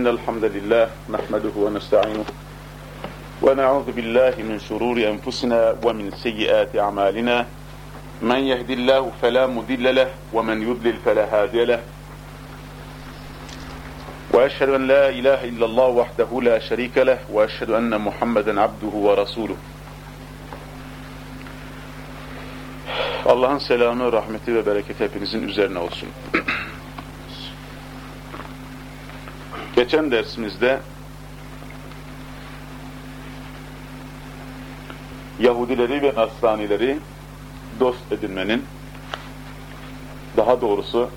إن الحمد لله نحمده ونستعينه ونعوذ بالله من شرور أنفسنا ومن سيئات أعمالنا. من يهد الله فلا مضل له ومن يضلل فلا هادي له. وأشهد أن لا إله إلا الله وحده لا شريك له وأشهد أن محمدا عبده ورسوله. Allah'ın selamı, rahmeti ve bereketi hepinizin üzerine olsun. Geçen dersimizde Yahudileri ve Nasranileri dost edinmenin, daha doğrusu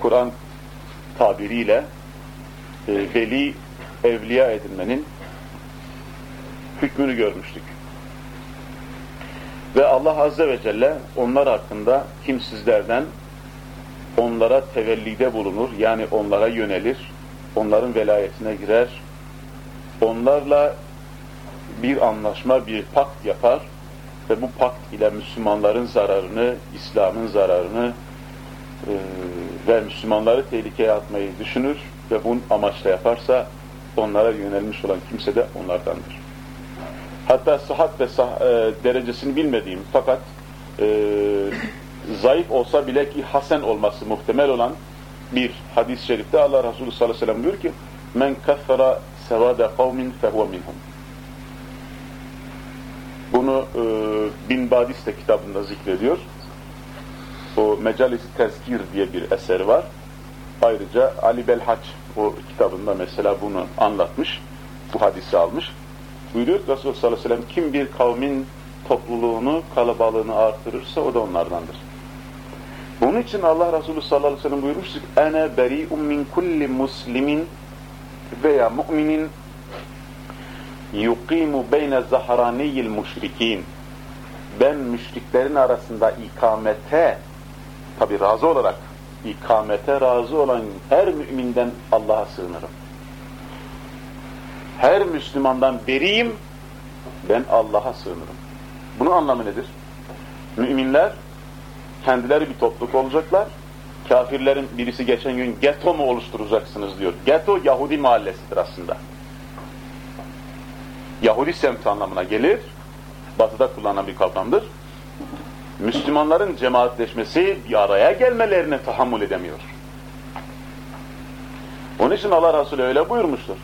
Kur'an tabiriyle e, veli, evliya edinmenin hükmünü görmüştük. Ve Allah Azze ve Celle onlar hakkında kim sizlerden onlara tevellide bulunur, yani onlara yönelir, onların velayetine girer, onlarla bir anlaşma, bir pakt yapar ve bu pakt ile Müslümanların zararını, İslam'ın zararını e, ve Müslümanları tehlikeye atmayı düşünür ve bunu amaçla yaparsa onlara yönelmiş olan kimse de onlardandır. Hatta sıhhat ve sah e, derecesini bilmediğim fakat e, zayıf olsa bile ki hasen olması muhtemel olan bir hadis-i şerifte Allah Resulü sallallahu aleyhi ve sellem diyor ki men kaffara sevade kavmin fehuve minhum bunu e, Bin Badis de kitabında zikrediyor. O Mecalis Tezkir diye bir eser var. Ayrıca Ali Belhaç o kitabında mesela bunu anlatmış. Bu hadisi almış. Buyuruyor Resulullah sallallahu aleyhi ve sellem kim bir kavmin topluluğunu, kalabalığını artırırsa o da onlardandır. Bunun için Allah Resulü sallallahu aleyhi ve sellem buyurmuştur. Ene beri'un min kulli muslimin veya mu'minin yuqimu beyne zahraniyil müşrikin. Ben müşriklerin arasında ikamete, tabi razı olarak, ikamete razı olan her müminden Allah'a sığınırım. Her Müslümandan beriyim, ben Allah'a sığınırım. Bunun anlamı nedir? Müminler kendileri bir topluluk olacaklar. Kafirlerin birisi geçen gün getto mu oluşturacaksınız diyor. Getto Yahudi mahallesidir aslında. Yahudi semti anlamına gelir. Batıda kullanılan bir kavramdır. Müslümanların cemaatleşmesi bir araya gelmelerine tahammül edemiyor. Onun için Allah Resulü öyle buyurmuştur.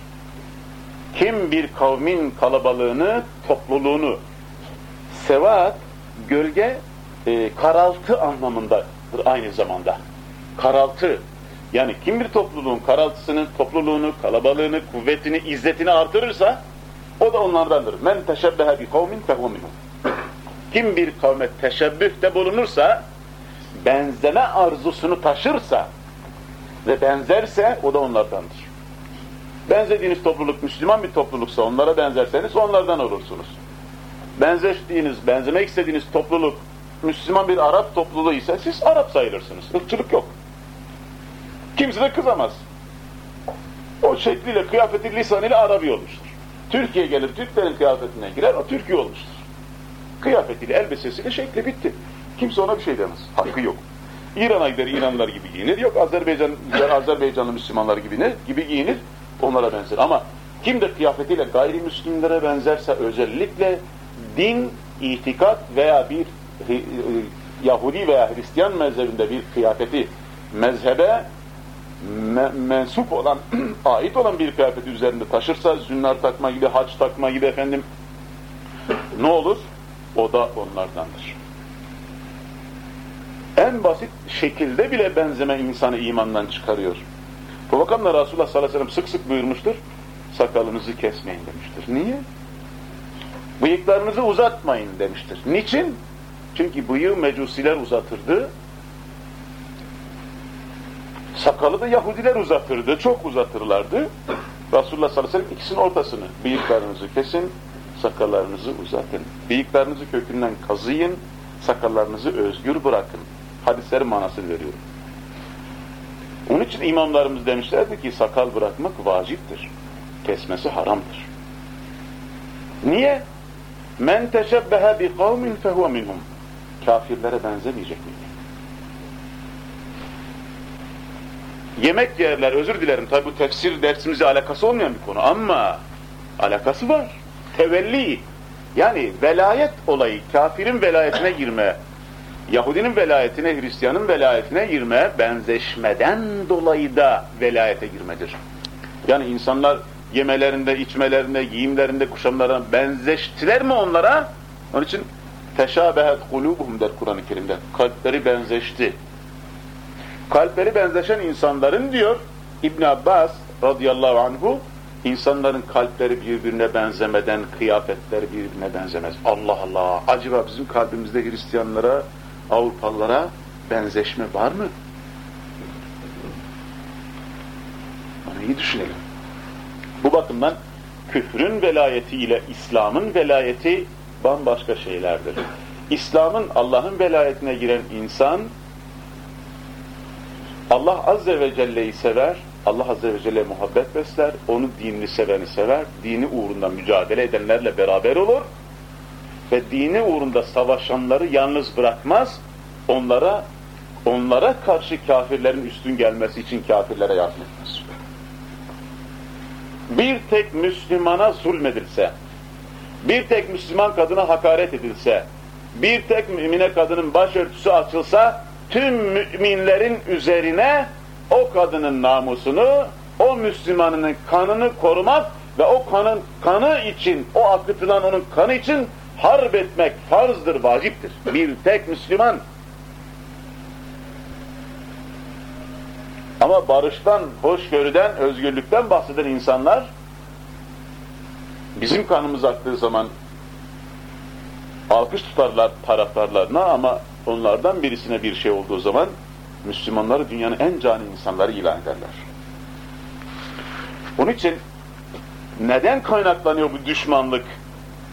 Kim bir kavmin kalabalığını, topluluğunu, sevat, gölge, e, karaltı anlamındadır aynı zamanda. Karaltı. Yani kim bir topluluğun karaltısını, topluluğunu, kalabalığını, kuvvetini, izzetini artırırsa o da onlardandır. Men teşebbehe bi kavmin fehu minhum. Kim bir kavme teşebbühte bulunursa, benzeme arzusunu taşırsa ve benzerse o da onlardandır. Benzediğiniz topluluk Müslüman bir topluluksa onlara benzerseniz onlardan olursunuz. Benzeştiğiniz, benzemek istediğiniz topluluk Müslüman bir Arap topluluğu ise siz Arap sayılırsınız. Irkçılık yok. Kimse de kızamaz. O şekliyle, kıyafeti, lisanıyla Arabi olmuştur. Türkiye gelir, Türklerin kıyafetine girer, o Türkiye olmuştur. Kıyafetiyle, elbisesiyle şekli bitti. Kimse ona bir şey demez. Hakkı yok. İran'a gider, İranlılar gibi giyinir. Yok Azerbaycan, Azerbaycanlı Müslümanlar gibi ne? Gibi giyinir. Onlara benzer. Ama kim de kıyafetiyle gayrimüslimlere benzerse özellikle din, itikat veya bir Yahudi veya Hristiyan mezhebinde bir kıyafeti mezhebe me mensup olan, ait olan bir kıyafeti üzerinde taşırsa, zünnar takma gibi, haç takma gibi efendim, ne olur? O da onlardandır. En basit şekilde bile benzeme insanı imandan çıkarıyor. Bu bakımda Resulullah sallallahu aleyhi ve sellem sık sık buyurmuştur, sakalınızı kesmeyin demiştir. Niye? Bıyıklarınızı uzatmayın demiştir. Niçin? Çünkü bıyığı mecusiler uzatırdı, Sakalı da Yahudiler uzatırdı, çok uzatırlardı. Resulullah sallallahu aleyhi ve sellem ikisinin ortasını, bıyıklarınızı kesin, sakallarınızı uzatın. Bıyıklarınızı kökünden kazıyın, sakallarınızı özgür bırakın. Hadislerin manasını veriyorum. Onun için imamlarımız demişlerdi ki sakal bırakmak vaciptir. Kesmesi haramdır. Niye? Men teşebbehe bi kavmin fehuve minhum. Kafirlere benzemeyecek miydi? yemek yerler, özür dilerim tabi bu tefsir dersimizle alakası olmayan bir konu ama alakası var. Tevelli, yani velayet olayı, kafirin velayetine girme, Yahudinin velayetine, Hristiyanın velayetine girme, benzeşmeden dolayı da velayete girmedir. Yani insanlar yemelerinde, içmelerinde, giyimlerinde, kuşamlarına benzeştiler mi onlara? Onun için teşabehet kulubuhum der Kur'an-ı Kerim'de. Kalpleri benzeşti. Kalpleri benzeşen insanların diyor İbn Abbas radıyallahu anhu insanların kalpleri birbirine benzemeden kıyafetleri birbirine benzemez. Allah Allah. Acaba bizim kalbimizde Hristiyanlara, Avrupalılara benzeşme var mı? Onu iyi düşünelim. Bu bakımdan küfrün velayeti ile İslam'ın velayeti bambaşka şeylerdir. İslam'ın Allah'ın velayetine giren insan Allah Azze ve Celle'yi sever, Allah Azze ve Celle muhabbet besler, onu dinini seveni sever, dini uğrunda mücadele edenlerle beraber olur ve dini uğrunda savaşanları yalnız bırakmaz, onlara onlara karşı kafirlerin üstün gelmesi için kafirlere yardım etmez. Bir tek Müslümana zulmedilse, bir tek Müslüman kadına hakaret edilse, bir tek mümine kadının başörtüsü açılsa, tüm müminlerin üzerine o kadının namusunu, o Müslümanının kanını korumak ve o kanın kanı için, o akıtılan onun kanı için harp etmek farzdır, vaciptir. Bir tek Müslüman. Ama barıştan, hoşgörüden, özgürlükten bahseden insanlar bizim kanımız aktığı zaman alkış tutarlar taraftarlarına ama onlardan birisine bir şey olduğu zaman Müslümanları dünyanın en cani insanları ilan ederler. Onun için neden kaynaklanıyor bu düşmanlık?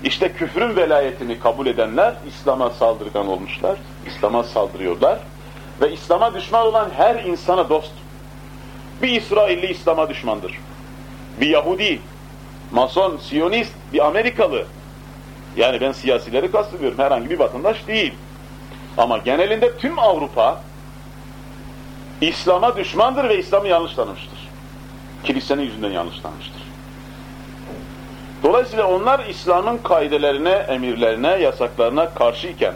İşte küfrün velayetini kabul edenler İslam'a saldırgan olmuşlar, İslam'a saldırıyorlar ve İslam'a düşman olan her insana dost. Bir İsrailli İslam'a düşmandır. Bir Yahudi, Mason, Siyonist, bir Amerikalı. Yani ben siyasileri kastediyorum, herhangi bir vatandaş değil. Ama genelinde tüm Avrupa İslam'a düşmandır ve İslam'ı yanlış tanımıştır. Kilisenin yüzünden yanlış tanımıştır. Dolayısıyla onlar İslam'ın kaidelerine, emirlerine, yasaklarına karşıyken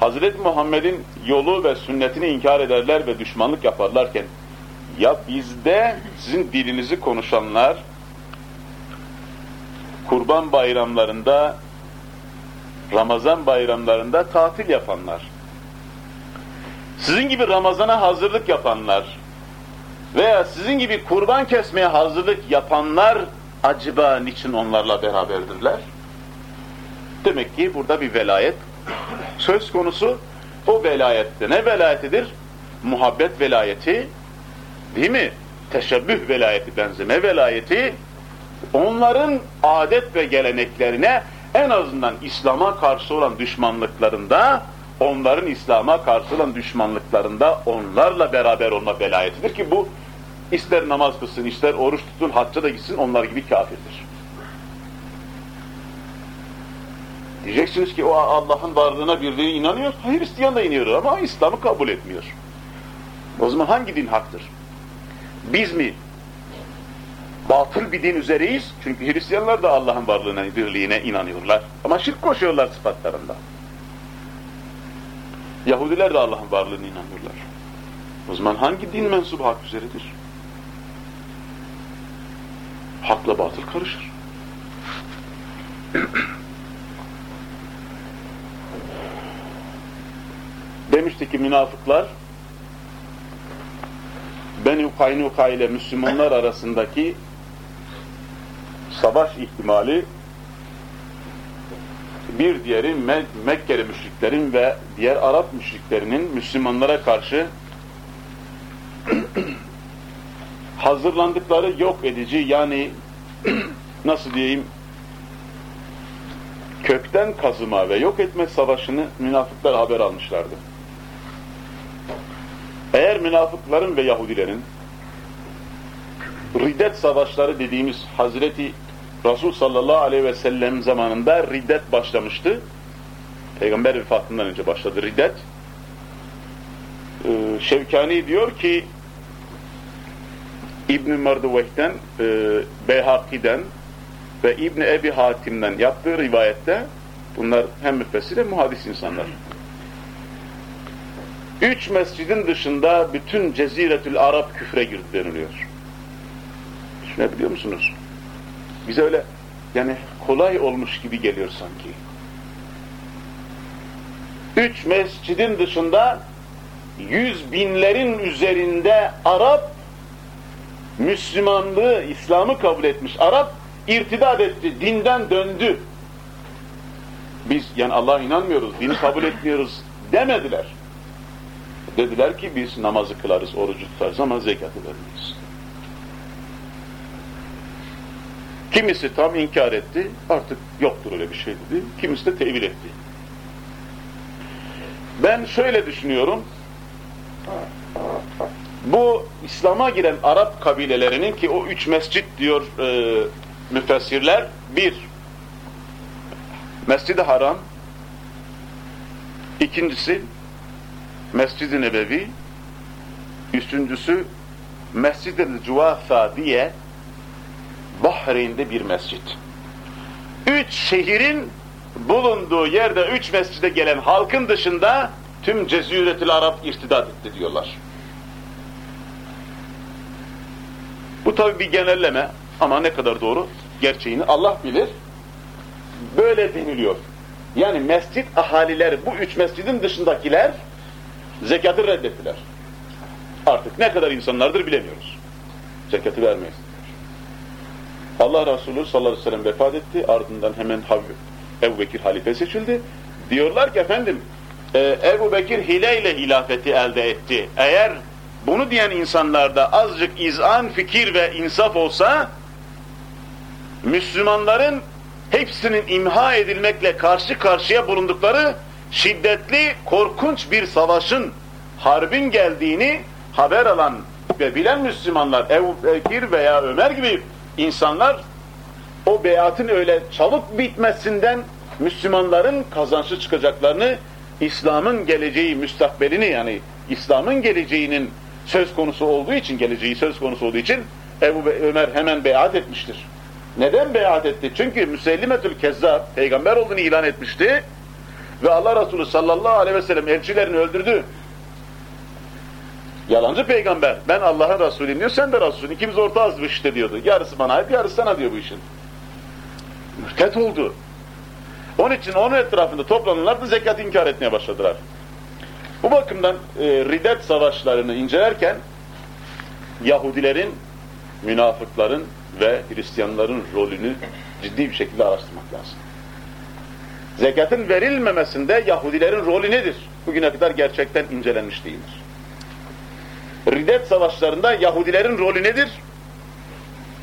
Hazreti Muhammed'in yolu ve sünnetini inkar ederler ve düşmanlık yaparlarken ya bizde sizin dilinizi konuşanlar kurban bayramlarında Ramazan bayramlarında tatil yapanlar sizin gibi Ramazan'a hazırlık yapanlar veya sizin gibi kurban kesmeye hazırlık yapanlar acaba niçin onlarla beraberdirler? Demek ki burada bir velayet söz konusu. O velayette ne velayetidir? Muhabbet velayeti, değil mi? Teşebbüh velayeti, benzeme velayeti, onların adet ve geleneklerine en azından İslam'a karşı olan düşmanlıklarında, onların İslam'a karşı olan düşmanlıklarında onlarla beraber olma velayetidir ki bu ister namaz kılsın, ister oruç tutun, hacca da gitsin onlar gibi kafirdir. Diyeceksiniz ki o Allah'ın varlığına birliğine inanıyor. Hristiyan da inanıyor ama İslam'ı kabul etmiyor. O zaman hangi din haktır? Biz mi batıl bir din üzereyiz? Çünkü Hristiyanlar da Allah'ın varlığına, birliğine inanıyorlar. Ama şirk koşuyorlar sıfatlarında. Yahudiler de Allah'ın varlığına inanıyorlar. O zaman hangi din mensubu hak üzeredir? Hakla batıl karışır. Demişti ki münafıklar Beni Kaynuka ile Müslümanlar arasındaki savaş ihtimali bir diğeri Me Mekkeli müşriklerin ve diğer Arap müşriklerinin Müslümanlara karşı hazırlandıkları yok edici yani nasıl diyeyim kökten kazıma ve yok etme savaşını münafıklar haber almışlardı. Eğer münafıkların ve Yahudilerin riddet savaşları dediğimiz Hazreti Resul sallallahu aleyhi ve sellem zamanında riddet başlamıştı. Peygamber vefatından önce başladı riddet. Ee, Şevkani diyor ki İbn-i Merduveh'ten, e, Beyhaki'den ve İbn-i Ebi Hatim'den yaptığı rivayette bunlar hem müfessir hem muhadis insanlar. Üç mescidin dışında bütün Ceziretül Arap küfre girdi deniliyor. Düşünebiliyor musunuz? Bize öyle yani kolay olmuş gibi geliyor sanki. Üç mescidin dışında yüz binlerin üzerinde Arap Müslümanlığı, İslam'ı kabul etmiş. Arap irtidat etti, dinden döndü. Biz yani Allah'a inanmıyoruz, dini kabul etmiyoruz demediler. Dediler ki biz namazı kılarız, orucu tutarız ama zekatı vermeyiz. Kimisi tam inkar etti, artık yoktur öyle bir şey dedi. Kimisi de tevil etti. Ben şöyle düşünüyorum, bu İslam'a giren Arap kabilelerinin ki o üç mescit diyor e, müfessirler, bir, Mescid-i Haram, ikincisi Mescid-i Nebevi, üçüncüsü Mescid-i Cuvafa diye Bahreyn'de bir mescit. Üç şehrin bulunduğu yerde üç mescide gelen halkın dışında tüm Ceziretül Arap irtidat etti diyorlar. Bu tabi bir genelleme ama ne kadar doğru gerçeğini Allah bilir. Böyle deniliyor. Yani mescit ahalileri, bu üç mescidin dışındakiler zekatı reddettiler. Artık ne kadar insanlardır bilemiyoruz. Zekatı vermeyiz. Allah Resulü sallallahu aleyhi ve sellem vefat etti. Ardından hemen Ebu Bekir halife seçildi. Diyorlar ki efendim e, Ebu Bekir hileyle hilafeti elde etti. Eğer bunu diyen insanlarda azıcık izan, fikir ve insaf olsa Müslümanların hepsinin imha edilmekle karşı karşıya bulundukları şiddetli, korkunç bir savaşın, harbin geldiğini haber alan ve bilen Müslümanlar, Ebu Bekir veya Ömer gibi insanlar o beyatın öyle çabuk bitmesinden Müslümanların kazançlı çıkacaklarını, İslam'ın geleceği, müstakbelini yani İslam'ın geleceğinin söz konusu olduğu için, geleceği söz konusu olduğu için Ebu Ömer hemen beyat etmiştir. Neden beyat etti? Çünkü Müsellimetül Kezzab peygamber olduğunu ilan etmişti ve Allah Resulü sallallahu aleyhi ve sellem elçilerini öldürdü. Yalancı peygamber. Ben Allah'ın Resulüyüm diyor, sen de Resulün. İkimiz ortağız bu işte diyordu. Yarısı bana ait, yarısı sana diyor bu işin. Mürtet oldu. Onun için onun etrafında toplananlar da zekat inkar etmeye başladılar. Bu bakımdan e, Riddet savaşlarını incelerken Yahudilerin, münafıkların ve Hristiyanların rolünü ciddi bir şekilde araştırmak lazım. Zekatın verilmemesinde Yahudilerin rolü nedir? Bugüne kadar gerçekten incelenmiş değildir. Riddet savaşlarında Yahudilerin rolü nedir?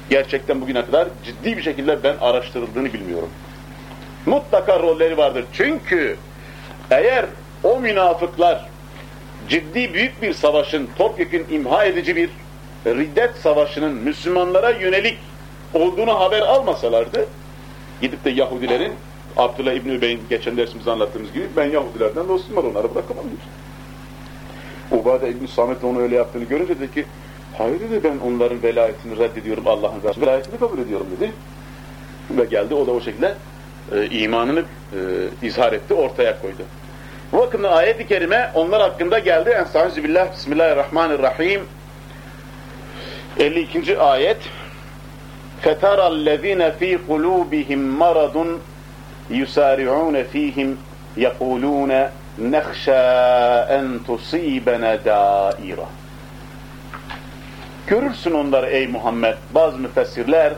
Gerçekten bugüne kadar ciddi bir şekilde ben araştırıldığını bilmiyorum. Mutlaka rolleri vardır. Çünkü eğer o münafıklar ciddi büyük bir savaşın, topyekun imha edici bir riddet savaşının Müslümanlara yönelik olduğunu haber almasalardı, gidip de Yahudilerin, Abdullah İbni Übey'in geçen dersimizde anlattığımız gibi, ben Yahudilerden dostum var, onları bırakamam diyor. Ubade İbni Samet onu öyle yaptığını görünce dedi ki, hayır dedi ben onların velayetini reddediyorum Allah'ın Resulü, velayetini kabul ediyorum dedi. Ve geldi, o da o şekilde e, imanını e, izhar etti, ortaya koydu. Bu bakımdan ayet-i kerime onlar hakkında geldi. Estağfirullah, Bismillahirrahmanirrahim. 52. ayet. فَتَرَى الَّذ۪ينَ ف۪ي قُلُوبِهِمْ مَرَضٌ يُسَارِعُونَ ف۪يهِمْ يَقُولُونَ نَخْشَى اَنْ تُصِيبَنَ دَائِرًا Görürsün onları ey Muhammed. Bazı müfessirler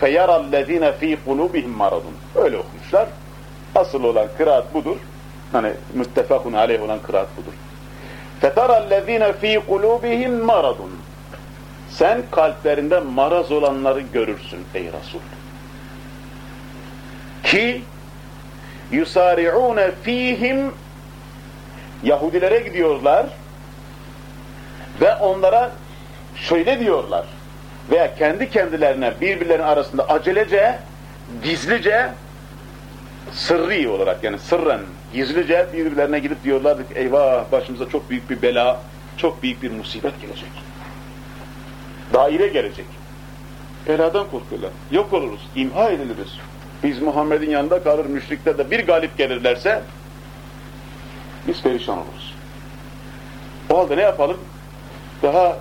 فَيَرَى الَّذ۪ينَ ف۪ي قُلُوبِهِمْ مَرَضٌ Öyle okumuşlar. Asıl olan kıraat budur. Hani müttefakun aleyh olan kıraat budur. فَتَرَى الَّذ۪ينَ ف۪ي قُلُوبِهِمْ مَرَضٌ Sen kalplerinde maraz olanları görürsün ey Resul. Ki yusari'une fihim Yahudilere gidiyorlar ve onlara şöyle diyorlar veya kendi kendilerine birbirlerinin arasında acelece, gizlice, sırrı olarak yani sırren, gizlice birbirlerine gidip diyorlardı ki eyvah başımıza çok büyük bir bela, çok büyük bir musibet gelecek. Daire gelecek. Beladan korkuyorlar. Yok oluruz, imha ediliriz. Biz Muhammed'in yanında kalır, müşrikler de bir galip gelirlerse biz perişan oluruz. O halde ne yapalım? Daha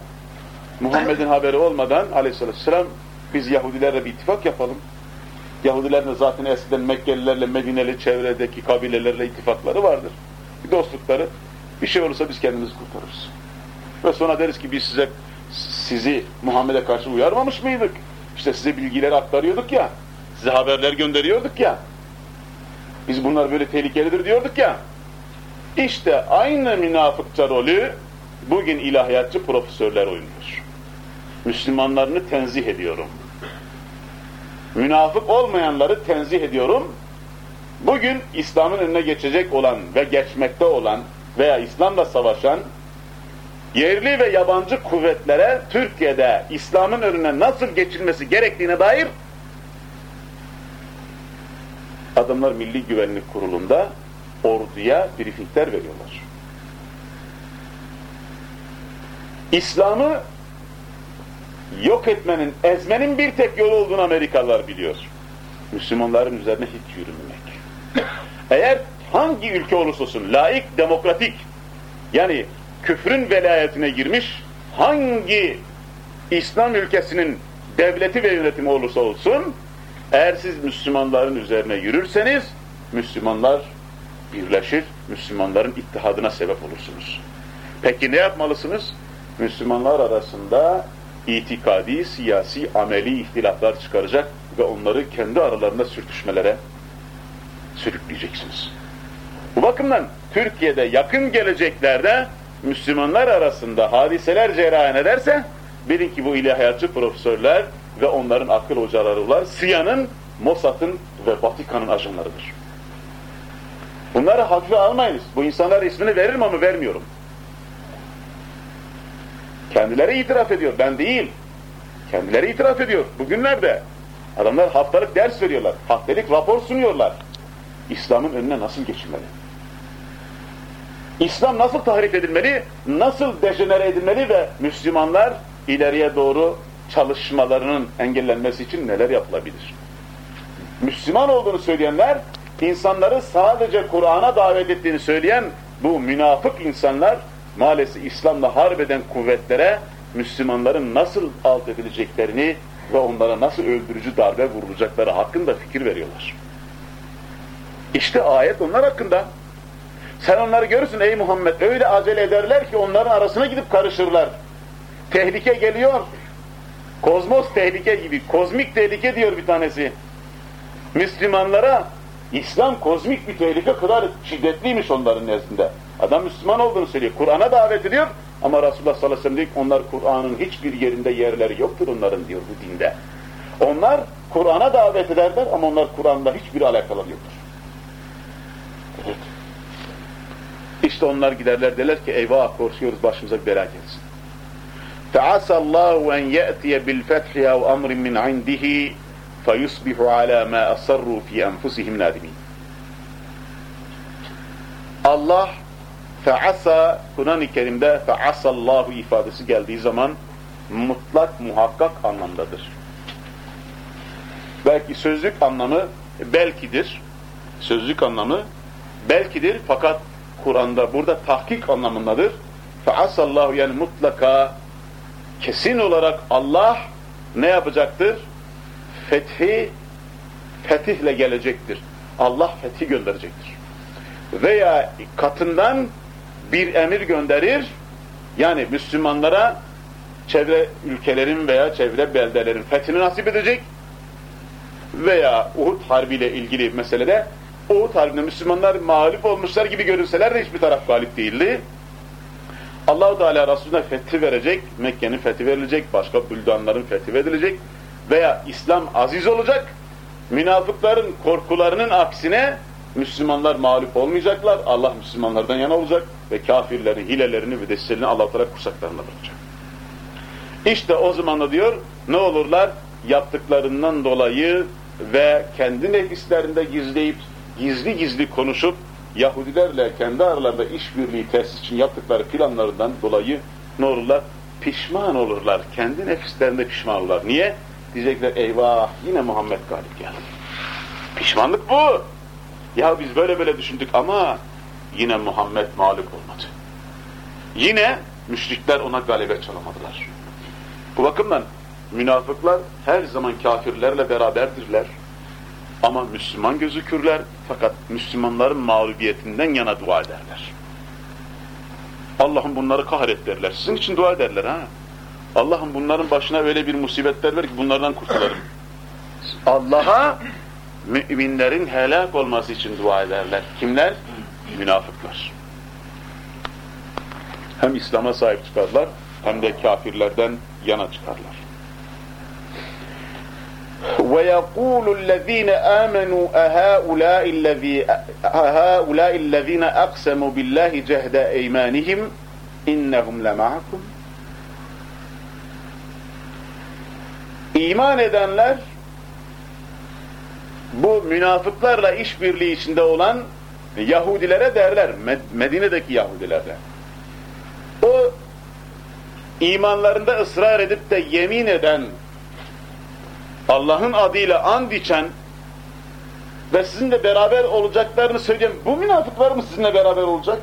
Muhammed'in haberi olmadan aleyhisselam biz Yahudilerle bir ittifak yapalım. Yahudilerin zaten eskiden Mekkelilerle, Medineli çevredeki kabilelerle ittifakları vardır. Bir dostlukları. Bir şey olursa biz kendimizi kurtarırız. Ve sonra deriz ki biz size sizi Muhammed'e karşı uyarmamış mıydık? İşte size bilgileri aktarıyorduk ya. Size haberler gönderiyorduk ya. Biz bunlar böyle tehlikelidir diyorduk ya. İşte aynı münafıkça rolü bugün ilahiyatçı profesörler oynuyor. Müslümanlarını tenzih ediyorum. Münafık olmayanları tenzih ediyorum. Bugün İslam'ın önüne geçecek olan ve geçmekte olan veya İslam'la savaşan yerli ve yabancı kuvvetlere Türkiye'de İslam'ın önüne nasıl geçilmesi gerektiğine dair adamlar Milli Güvenlik Kurulu'nda orduya briefingler veriyorlar. İslam'ı yok etmenin, ezmenin bir tek yolu olduğunu Amerikalılar biliyor. Müslümanların üzerine hiç yürümemek. Eğer hangi ülke olursa olsun, laik, demokratik, yani küfrün velayetine girmiş, hangi İslam ülkesinin devleti ve yönetimi olursa olsun, eğer siz Müslümanların üzerine yürürseniz, Müslümanlar birleşir, Müslümanların ittihadına sebep olursunuz. Peki ne yapmalısınız? Müslümanlar arasında itikadi, siyasi, ameli ihtilaflar çıkaracak ve onları kendi aralarında sürtüşmelere sürükleyeceksiniz. Bu bakımdan Türkiye'de yakın geleceklerde Müslümanlar arasında hadiseler cereyan ederse bilin ki bu ilahiyatçı profesörler ve onların akıl hocaları var. Siya'nın, Mossad'ın ve Vatikan'ın ajanlarıdır. Bunları hafife almayınız. Bu insanlar ismini verir mi ama vermiyorum. Kendileri itiraf ediyor, ben değil. Kendileri itiraf ediyor. Bugünlerde adamlar haftalık ders veriyorlar, haftalık rapor sunuyorlar. İslam'ın önüne nasıl geçilmeli? İslam nasıl tahrip edilmeli, nasıl dejenere edilmeli ve Müslümanlar ileriye doğru çalışmalarının engellenmesi için neler yapılabilir? Müslüman olduğunu söyleyenler, insanları sadece Kur'an'a davet ettiğini söyleyen bu münafık insanlar, maalesef İslam'la harbeden kuvvetlere Müslümanların nasıl alt edileceklerini ve onlara nasıl öldürücü darbe vurulacakları hakkında fikir veriyorlar. İşte ayet onlar hakkında. Sen onları görürsün ey Muhammed öyle acele ederler ki onların arasına gidip karışırlar. Tehlike geliyor. Kozmos tehlike gibi. Kozmik tehlike diyor bir tanesi. Müslümanlara İslam kozmik bir tehlike kadar şiddetliymiş onların nezdinde. Adam Müslüman olduğunu söylüyor. Kur'an'a davet ediyor ama Resulullah sallallahu aleyhi ve sellem diyor ki onlar Kur'an'ın hiçbir yerinde yerleri yoktur onların diyor bu dinde. Onlar Kur'an'a davet ederler ama onlar Kur'an'la hiçbir alakaları yoktur. Evet. İşte onlar giderler derler ki eyvah korkuyoruz başımıza bir bela gelsin. فَعَسَى اللّٰهُ اَنْ يَأْتِيَ بِالْفَتْحِ اَوْ اَمْرٍ مِنْ عِنْدِهِ فَيُصْبِحُ عَلَى مَا أَصَرُّوا فِي أَنْفُسِهِمْ نَادِمِينَ Allah feasa Kur'an-ı Kerim'de feasallahu ifadesi geldiği zaman mutlak muhakkak anlamdadır. Belki sözlük anlamı belkidir. Sözlük anlamı belkidir fakat Kur'an'da burada tahkik anlamındadır. Feasallahu yani mutlaka kesin olarak Allah ne yapacaktır? Fethi fetihle gelecektir. Allah fethi gönderecektir. Veya katından bir emir gönderir. Yani Müslümanlara çevre ülkelerin veya çevre beldelerin fethini nasip edecek. Veya Uhud Harbi ile ilgili meselede Uhud Harbi'nde Müslümanlar mağlup olmuşlar gibi görünseler de hiçbir taraf galip değildi. Allahu Teala Resulüne fethi verecek, Mekke'nin fethi verilecek, başka büldanların fethi verilecek veya İslam aziz olacak. Münafıkların korkularının aksine Müslümanlar mağlup olmayacaklar. Allah Müslümanlardan yana olacak ve kafirlerin hilelerini ve destelerini Allah Teala kursaklarına bırakacak. İşte o zaman da diyor ne olurlar? Yaptıklarından dolayı ve kendi nefislerinde gizleyip gizli gizli konuşup Yahudilerle kendi aralarında işbirliği tesis için yaptıkları planlarından dolayı ne olurlar? pişman olurlar. Kendi nefislerinde pişman olurlar. Niye? Diyecekler eyvah yine Muhammed galip geldi. Pişmanlık bu. Ya biz böyle böyle düşündük ama yine Muhammed mağlup olmadı. Yine müşrikler ona galebe çalamadılar. Bu bakımdan münafıklar her zaman kafirlerle beraberdirler. Ama Müslüman gözükürler fakat Müslümanların mağlubiyetinden yana dua ederler. Allah'ım bunları kahret derler. Sizin için dua ederler ha. Allah'ım bunların başına öyle bir musibetler ver ki bunlardan kurtularım. Allah'a müminlerin helak olması için dua ederler. Kimler? Münafıklar. Hem İslam'a sahip çıkarlar hem de kafirlerden yana çıkarlar. ويقول الذين آمنوا أهؤلاء الذي أهؤلاء الذين أقسموا بالله جهد أيمانهم إنهم لمعكم İman edenler bu münafıklarla işbirliği içinde olan Yahudilere derler, Medine'deki Yahudilere. O imanlarında ısrar edip de yemin eden, Allah'ın adıyla and içen ve sizinle beraber olacaklarını söyleyen bu münafıklar mı sizinle beraber olacak?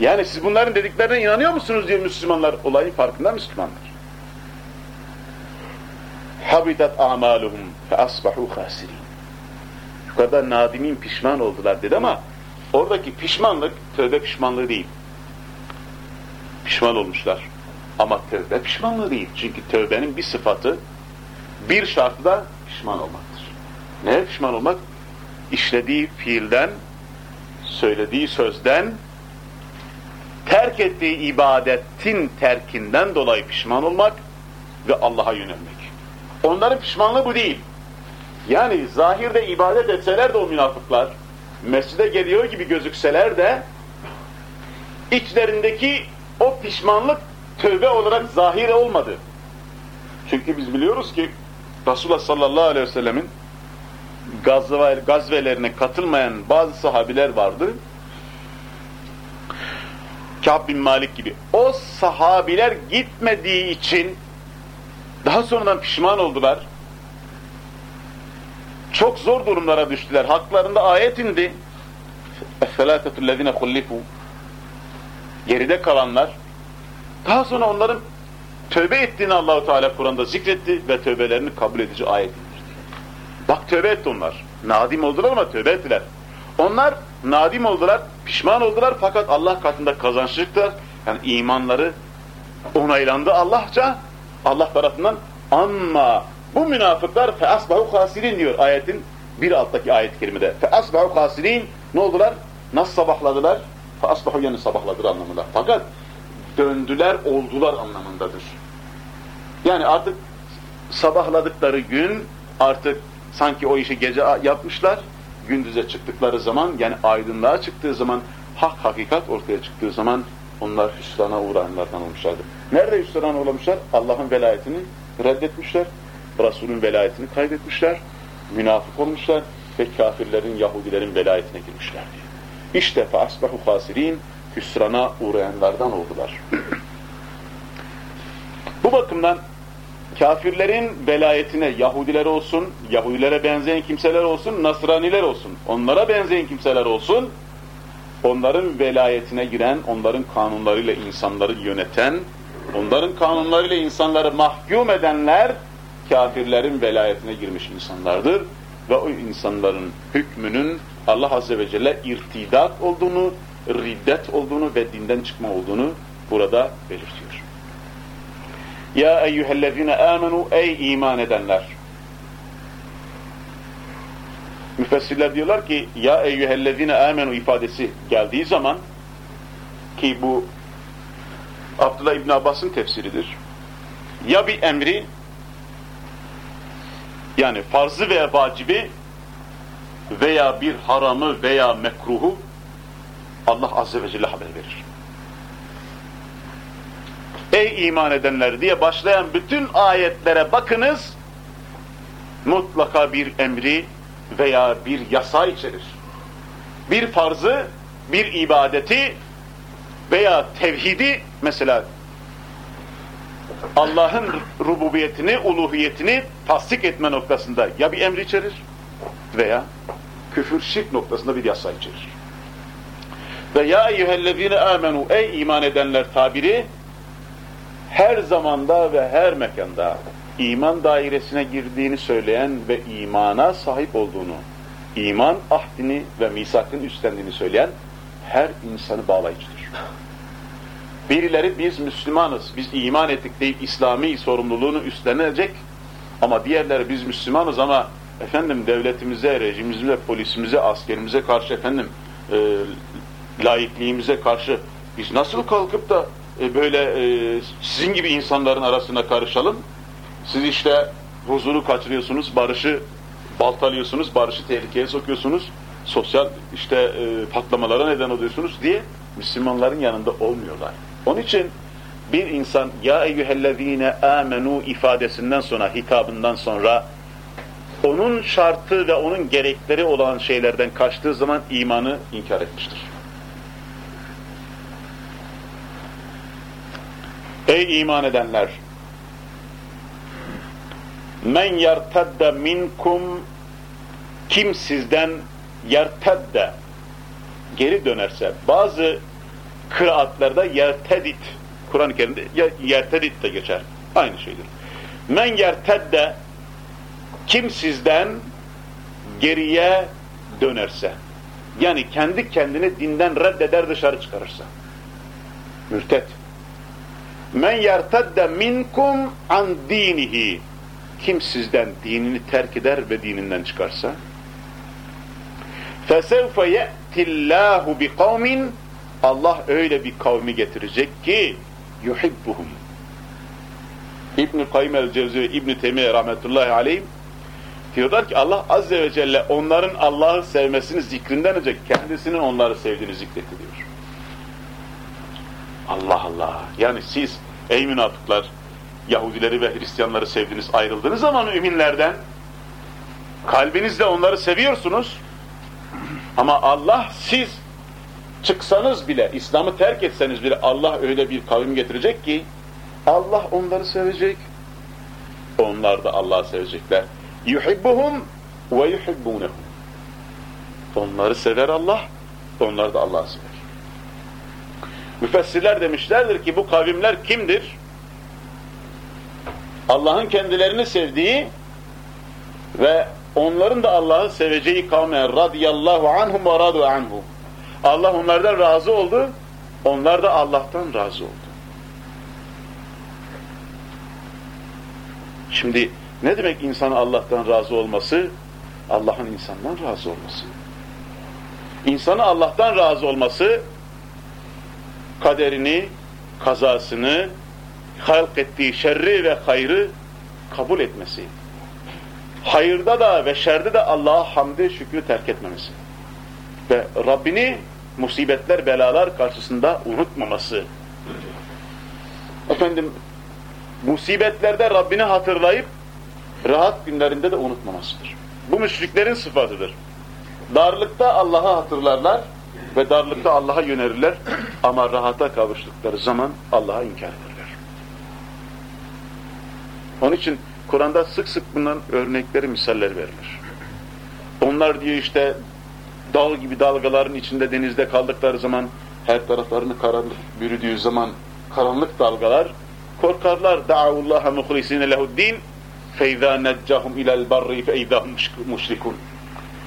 Yani siz bunların dediklerine inanıyor musunuz diye Müslümanlar olayın farkında Müslümanlar. Habitat a'maluhum fe asbahu khasirin. Şu kadar nadimin pişman oldular dedi ama oradaki pişmanlık tövbe pişmanlığı değil. Pişman olmuşlar. Ama tövbe pişmanlığı değil. Çünkü tövbenin bir sıfatı, bir şartı da pişman olmaktır. Neye pişman olmak? İşlediği fiilden, söylediği sözden, terk ettiği ibadetin terkinden dolayı pişman olmak ve Allah'a yönelmek. Onların pişmanlığı bu değil. Yani zahirde ibadet etseler de o münafıklar, mescide geliyor gibi gözükseler de içlerindeki o pişmanlık tövbe olarak zahir olmadı. Çünkü biz biliyoruz ki Resulullah sallallahu aleyhi ve sellemin gazve, gazvelerine katılmayan bazı sahabiler vardı. Kâb bin Malik gibi. O sahabiler gitmediği için daha sonradan pişman oldular. Çok zor durumlara düştüler. Haklarında ayet indi. اَفَّلَاتَةُ الَّذِينَ خُلِّفُوا Geride kalanlar. Daha sonra onların tövbe ettiğini Allahu Teala Kur'an'da zikretti ve tövbelerini kabul edici ayet indirdi. Bak tövbe etti onlar. Nadim oldular ama tövbe ettiler. Onlar nadim oldular, pişman oldular fakat Allah katında kazançlıklar. Yani imanları onaylandı Allahça Allah tarafından ama bu münafıklar fe asbahu hasirin diyor ayetin bir alttaki ayet-i kerimede. Fe asbahu hasirin ne oldular? Nasıl sabahladılar? Fe asbahu yani sabahladır anlamında. Fakat döndüler oldular anlamındadır. Yani artık sabahladıkları gün artık sanki o işi gece yapmışlar. Gündüze çıktıkları zaman yani aydınlığa çıktığı zaman hak hakikat ortaya çıktığı zaman onlar hüsrana uğrayanlardan olmuşlardı. Nerede hüsrana uğramışlar? Allah'ın velayetini reddetmişler. Resul'ün velayetini kaybetmişler. Münafık olmuşlar ve kafirlerin, Yahudilerin velayetine girmişler diye. İşte فَاَصْبَحُ خَاسِر۪ينَ Hüsrana uğrayanlardan oldular. Bu bakımdan kafirlerin velayetine Yahudiler olsun, Yahudilere benzeyen kimseler olsun, Nasraniler olsun, onlara benzeyen kimseler olsun, onların velayetine giren, onların kanunlarıyla insanları yöneten, onların kanunlarıyla insanları mahkum edenler kafirlerin velayetine girmiş insanlardır. Ve o insanların hükmünün Allah Azze ve Celle irtidat olduğunu, riddet olduğunu ve dinden çıkma olduğunu burada belirtiyor. Ya eyyühellezine amenu ey iman edenler. Müfessirler diyorlar ki ya eyyühellezine amenu ifadesi geldiği zaman ki bu Abdullah İbn Abbas'ın tefsiridir. Ya bir emri yani farzı veya vacibi veya bir haramı veya mekruhu Allah Azze ve Celle haber verir. Ey iman edenler diye başlayan bütün ayetlere bakınız mutlaka bir emri veya bir yasa içerir. Bir farzı, bir ibadeti veya tevhidi mesela Allah'ın rububiyetini, uluhiyetini tasdik etme noktasında ya bir emri içerir veya küfür, şirk noktasında bir yasa içerir. Ve ya eyyühellezine amenu ey iman edenler tabiri her zamanda ve her mekanda iman dairesine girdiğini söyleyen ve imana sahip olduğunu, iman ahdini ve misakın üstlendiğini söyleyen her insanı bağlayıcıdır. Birileri biz Müslümanız, biz iman ettik deyip İslami sorumluluğunu üstlenecek ama diğerleri biz Müslümanız ama efendim devletimize, rejimimize, polisimize, askerimize karşı efendim e, laikliğimize karşı biz nasıl kalkıp da e, böyle e, sizin gibi insanların arasına karışalım? Siz işte huzuru kaçırıyorsunuz, barışı baltalıyorsunuz, barışı tehlikeye sokuyorsunuz, sosyal işte e, patlamalara neden oluyorsunuz diye Müslümanların yanında olmuyorlar. Onun için bir insan ya eyyühellezine amenu ifadesinden sonra, hitabından sonra onun şartı ve onun gerekleri olan şeylerden kaçtığı zaman imanı inkar etmiştir. Ey iman edenler! Men yertedde minkum kim sizden yertedde geri dönerse bazı kıraatlarda yertedit Kur'an-ı Kerim'de yertedit de geçer. Aynı şeydir. Men yertedde kim sizden geriye dönerse yani kendi kendini dinden reddeder dışarı çıkarırsa mürtet men yertedde minkum an dinihi kim sizden dinini terk eder ve dininden çıkarsa فَسَوْفَ يَأْتِ اللّٰهُ بِقَوْمٍ Allah öyle bir kavmi getirecek ki yuhibbuhum. İbn-i Kayyum el-Cevzi ve İbn-i Teymiye rahmetullahi aleyhim diyorlar ki Allah azze ve celle onların Allah'ı sevmesini zikrinden önce kendisinin onları sevdiğini zikrettiriyor. Allah Allah. Yani siz ey münafıklar Yahudileri ve Hristiyanları sevdiniz ayrıldınız ama müminlerden kalbinizle onları seviyorsunuz ama Allah siz çıksanız bile, İslam'ı terk etseniz bile Allah öyle bir kavim getirecek ki Allah onları sevecek. Onlar da Allah'ı sevecekler. Yuhibbuhum ve yuhibbunehum. Onları sever Allah, onlar da Allah'ı sever. Müfessirler demişlerdir ki bu kavimler kimdir? Allah'ın kendilerini sevdiği ve onların da Allah'ı seveceği kavme radıyallahu anhum ve radu anhum. Allah onlardan razı oldu, onlar da Allah'tan razı oldu. Şimdi ne demek insan Allah'tan razı olması? Allah'ın insandan razı olması. İnsanı Allah'tan razı olması, kaderini, kazasını, halk ettiği şerri ve hayrı kabul etmesi. Hayırda da ve şerde de Allah'a hamdi şükrü terk etmemesi. Ve Rabbini musibetler, belalar karşısında unutmaması. Efendim, musibetlerde Rabbini hatırlayıp rahat günlerinde de unutmamasıdır. Bu müşriklerin sıfatıdır. Darlıkta Allah'ı hatırlarlar ve darlıkta Allah'a yönelirler ama rahata kavuştukları zaman Allah'a inkar ederler. Onun için Kur'an'da sık sık bunların örnekleri, misaller verilir. Onlar diyor işte dağ gibi dalgaların içinde denizde kaldıkları zaman her taraflarını karanlık bürüdüğü zaman karanlık dalgalar korkarlar. Da'avullaha muhlisine lehuddin feyza neccahum ilel barri feydahum müşrikun.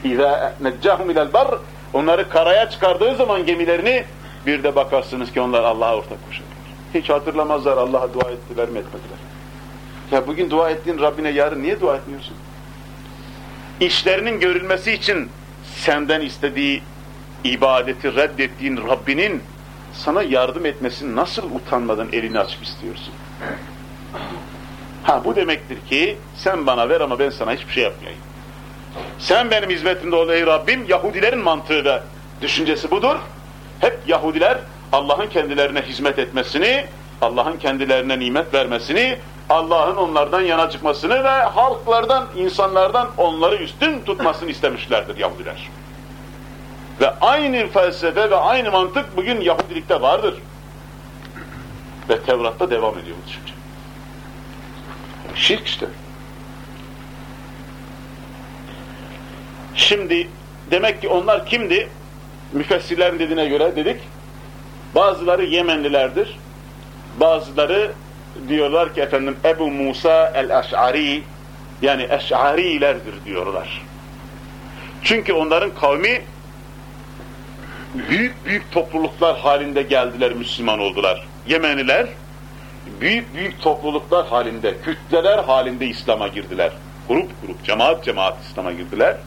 İza neccahum ilel bar onları karaya çıkardığı zaman gemilerini bir de bakarsınız ki onlar Allah'a ortak koşarlar. Hiç hatırlamazlar Allah'a dua ettiler mi etmediler. Ya bugün dua ettiğin Rabbine yarın niye dua etmiyorsun? İşlerinin görülmesi için senden istediği ibadeti reddettiğin Rabbinin sana yardım etmesini nasıl utanmadan elini açıp istiyorsun? Ha bu demektir ki sen bana ver ama ben sana hiçbir şey yapmayayım. Sen benim hizmetimde ol ey Rabbim. Yahudilerin mantığı ve düşüncesi budur. Hep Yahudiler Allah'ın kendilerine hizmet etmesini, Allah'ın kendilerine nimet vermesini, Allah'ın onlardan yana çıkmasını ve halklardan, insanlardan onları üstün tutmasını istemişlerdir Yahudiler. Ve aynı felsefe ve aynı mantık bugün Yahudilikte vardır. Ve Tevrat'ta devam ediyor bu düşünce. Şirk işte. Şimdi demek ki onlar kimdi? Müfessirlerin dediğine göre dedik. Bazıları Yemenlilerdir. Bazıları diyorlar ki efendim Ebu Musa el-Eş'ari yani Eş'arilerdir diyorlar. Çünkü onların kavmi büyük büyük topluluklar halinde geldiler, Müslüman oldular. Yemeniler büyük büyük topluluklar halinde, kütleler halinde İslam'a girdiler. Grup grup, cemaat cemaat İslam'a girdiler.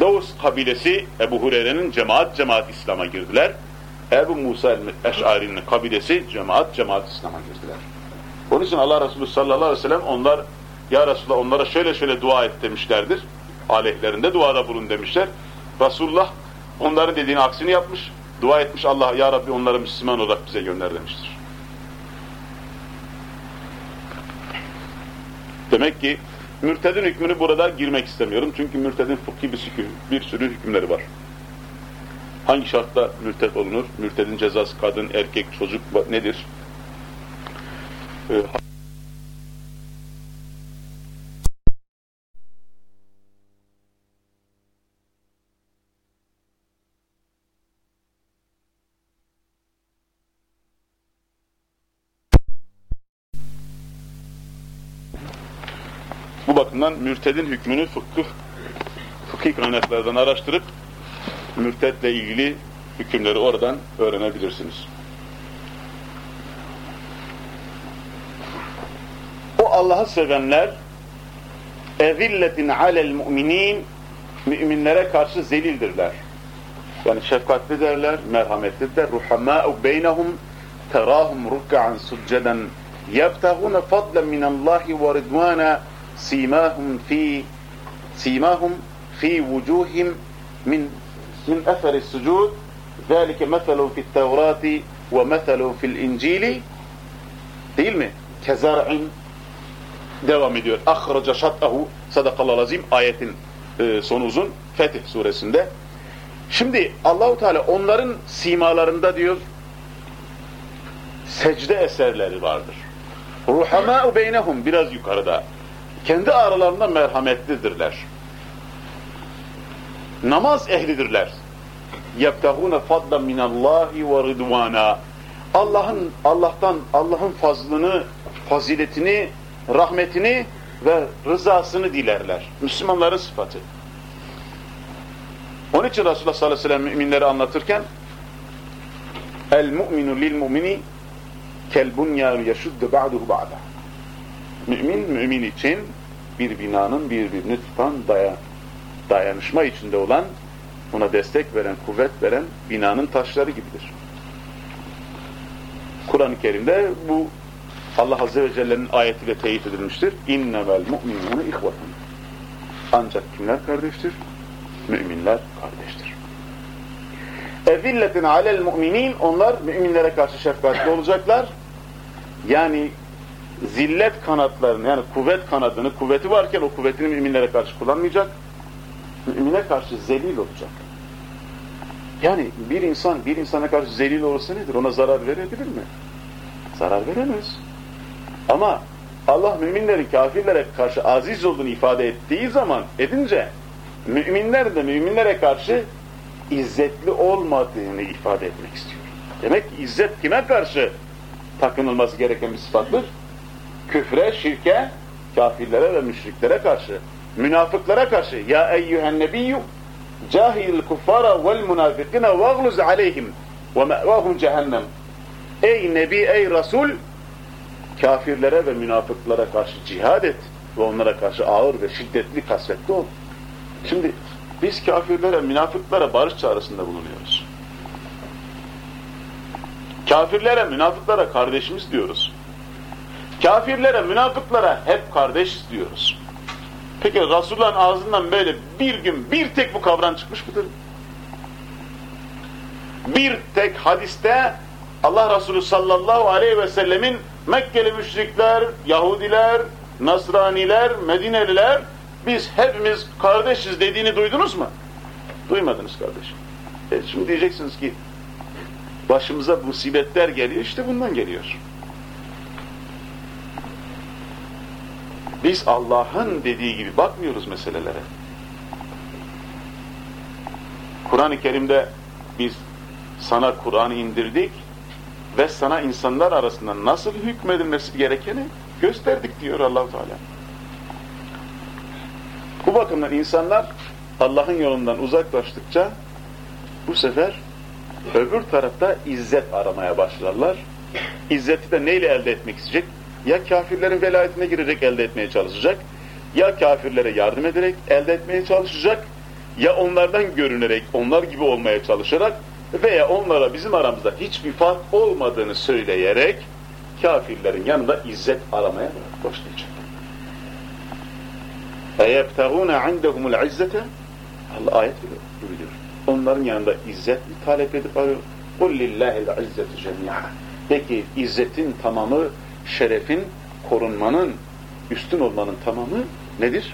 Davus kabilesi Ebu Hureyre'nin cemaat cemaat İslam'a girdiler. Ebu Musa el-Eş'ari'nin kabilesi cemaat cemaat İslam'a girdiler. Onun için Allah Resulü sallallahu aleyhi ve sellem onlar ya Resulallah onlara şöyle şöyle dua et demişlerdir. Aleyhlerinde duada bulun demişler. Resulullah onların dediğini aksini yapmış. Dua etmiş Allah ya Rabbi onları Müslüman olarak bize gönder demiştir. Demek ki mürtedin hükmünü burada girmek istemiyorum. Çünkü mürtedin fıkhi bir, bir sürü hükümleri var. Hangi şartla mürted olunur? Mürtedin cezası kadın, erkek, çocuk nedir? Bu bakımdan mürtedin hükmünü fıkıh, fıkhi kaynaklardan araştırıp mürtedle ilgili hükümleri oradan öğrenebilirsiniz. Allah'ı sevenler ezilletin alel müminin müminlere karşı zelildirler. Yani şefkatlidirler, merhametlidirler. Ruhamâ'u beynehum terahum rukkan succeden yebtahune fadlen minallahi ve ridvana simahum fi simahum fi vucuhim min min eferi sucud ذَٰلِكَ مَثَلُوا فِي التَّوْرَاتِ وَمَثَلُوا فِي الْاِنْجِيلِ Değil mi? كَزَرْعٍ devam ediyor. Ahraca şat'ahu sadakallahu azim ayetin e, sonu uzun Fetih suresinde. Şimdi Allahu Teala onların simalarında diyor secde eserleri vardır. Ruhamâ'u beynehum biraz yukarıda kendi aralarında merhametlidirler. Namaz ehlidirler. يَبْتَغُونَ فَضْلًا مِنَ اللّٰهِ وَرِضْوَانًا Allah'ın Allah'tan Allah'ın fazlını, faziletini, rahmetini ve rızasını dilerler. Müslümanların sıfatı. Onun için Resulullah sallallahu aleyhi ve sellem müminleri anlatırken el mu'minu lil mu'mini kel bunyan yeşuddu ba'duhu ba'da. Mümin, mümin için bir binanın birbirini tutan daya, dayanışma içinde olan, ona destek veren, kuvvet veren binanın taşları gibidir. Kur'an-ı Kerim'de bu Allah Azze ve Celle'nin ayetiyle teyit edilmiştir. İnnemel mu'minûne ihvetun. Ancak kimler kardeştir? Müminler kardeştir. Ezilletin alel mu'minin onlar müminlere karşı şefkatli olacaklar. Yani zillet kanatlarını yani kuvvet kanadını, kuvveti varken o kuvvetini müminlere karşı kullanmayacak. Mümine karşı zelil olacak. Yani bir insan bir insana karşı zelil olursa nedir? Ona zarar verebilir mi? Zarar veremez. Ama Allah müminlerin kafirlere karşı aziz olduğunu ifade ettiği zaman edince müminler de müminlere karşı izzetli olmadığını ifade etmek istiyor. Demek ki izzet kime karşı takınılması gereken bir sıfattır? Küfre, şirke, kafirlere ve müşriklere karşı, münafıklara karşı ya eyyühen nebiyyü cahil kuffara vel münafikine vagluz aleyhim ve me'vahum cehennem Ey Nebi, ey Resul kafirlere ve münafıklara karşı cihad et ve onlara karşı ağır ve şiddetli kasvetli ol. Şimdi biz kafirlere, münafıklara barış çağrısında bulunuyoruz. Kafirlere, münafıklara kardeşimiz diyoruz. Kafirlere, münafıklara hep kardeş diyoruz. Peki Resulullah'ın ağzından böyle bir gün bir tek bu kavram çıkmış mıdır? Bir tek hadiste Allah Resulü sallallahu aleyhi ve sellemin Mekkeli müşrikler, Yahudiler, Nasraniler, Medineliler biz hepimiz kardeşiz dediğini duydunuz mu? Duymadınız kardeşim. E şimdi diyeceksiniz ki başımıza musibetler geliyor işte bundan geliyor. Biz Allah'ın dediği gibi bakmıyoruz meselelere. Kur'an-ı Kerim'de biz sana Kur'an indirdik ve sana insanlar arasında nasıl hükmedilmesi gerekeni gösterdik diyor allah Teala. Bu bakımdan insanlar Allah'ın yolundan uzaklaştıkça bu sefer öbür tarafta izzet aramaya başlarlar. İzzeti de neyle elde etmek isteyecek? Ya kafirlerin velayetine girecek elde etmeye çalışacak, ya kafirlere yardım ederek elde etmeye çalışacak, ya onlardan görünerek, onlar gibi olmaya çalışarak veya onlara bizim aramızda hiçbir fark olmadığını söyleyerek kafirlerin yanında izzet aramaya başlayacak. اَيَبْتَغُونَ عِنْدَهُمُ الْعِزَّةَ Allah ayet buyuruyor. Onların yanında izzet mi talep edip arıyor? قُلْ لِلّٰهِ الْعِزَّةُ جَمِيعًا Peki izzetin tamamı, şerefin, korunmanın, üstün olmanın tamamı nedir?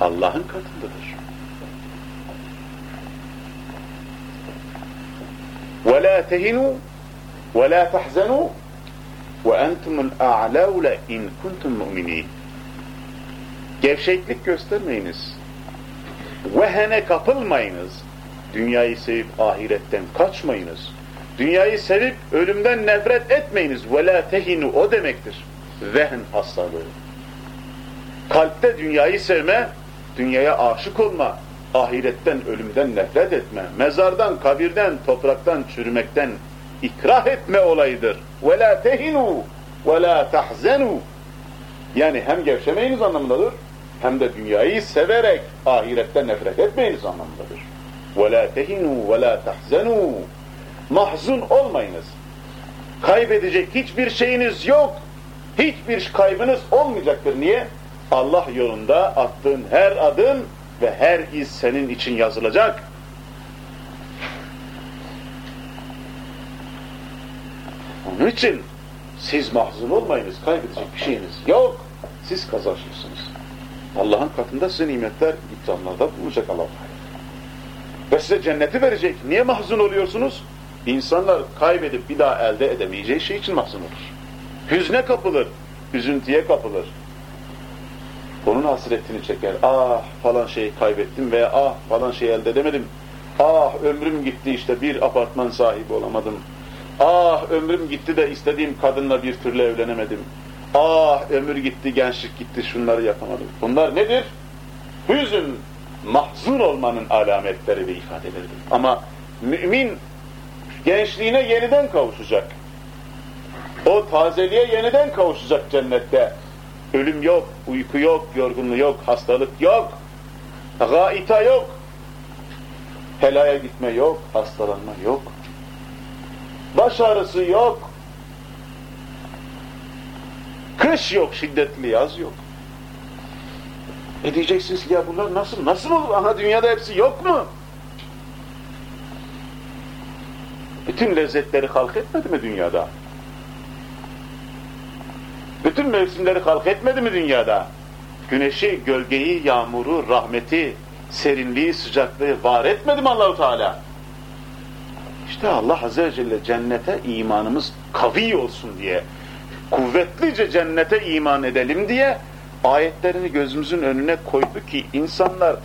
Allah'ın katındadır. وَلَا تَهِنُوا وَلَا تَحْزَنُوا وَاَنْتُمُ الْاَعْلَوْلَ اِنْ كُنْتُمْ مُؤْمِنِينَ Gevşeklik göstermeyiniz. Vehene kapılmayınız. Dünyayı sevip ahiretten kaçmayınız. Dünyayı sevip ölümden nefret etmeyiniz. وَلَا tehinu o demektir. Vehn hastalığı. Kalpte dünyayı sevme, dünyaya aşık olma, ahiretten, ölümden nefret etme, mezardan, kabirden, topraktan, çürümekten ikrah etme olayıdır. وَلَا tehinu وَلَا تَحْزَنُوا Yani hem gevşemeyiniz anlamındadır, hem de dünyayı severek ahiretten nefret etmeyiniz anlamındadır. وَلَا تَهِنُوا وَلَا تَحْزَنُوا Mahzun olmayınız. Kaybedecek hiçbir şeyiniz yok. Hiçbir kaybınız olmayacaktır. Niye? Allah yolunda attığın her adım ve her iz senin için yazılacak. Onun için siz mahzun olmayınız, kaybedecek bir şeyiniz yok. Siz kazançlısınız. Allah'ın katında size nimetler, ikramlarda bulacak Allah Ve size cenneti verecek. Niye mahzun oluyorsunuz? İnsanlar kaybedip bir daha elde edemeyeceği şey için mahzun olur. Hüzne kapılır, üzüntüye kapılır. Onun hasretini çeker. Ah falan şeyi kaybettim veya ah falan şeyi elde edemedim. Ah ömrüm gitti işte bir apartman sahibi olamadım. Ah ömrüm gitti de istediğim kadınla bir türlü evlenemedim. Ah ömür gitti, gençlik gitti, şunları yapamadım. Bunlar nedir? Hüzün, mahzun olmanın alametleri ve ifadeleridir. Ama mümin gençliğine yeniden kavuşacak. O tazeliğe yeniden kavuşacak cennette. Ölüm yok, uyku yok, yorgunluğu yok, hastalık yok, gaita yok, helaya gitme yok, hastalanma yok, baş ağrısı yok, kış yok, şiddetli yaz yok. E diyeceksiniz ki ya bunlar nasıl, nasıl olur? Ana dünyada hepsi yok mu? Bütün lezzetleri halk etmedi mi dünyada? Bütün mevsimleri halk etmedi mi dünyada? Güneşi, gölgeyi, yağmuru, rahmeti, serinliği, sıcaklığı var etmedi mi Allahu Teala? İşte Allah Azze ve Celle cennete imanımız kavi olsun diye, kuvvetlice cennete iman edelim diye ayetlerini gözümüzün önüne koydu ki insanlar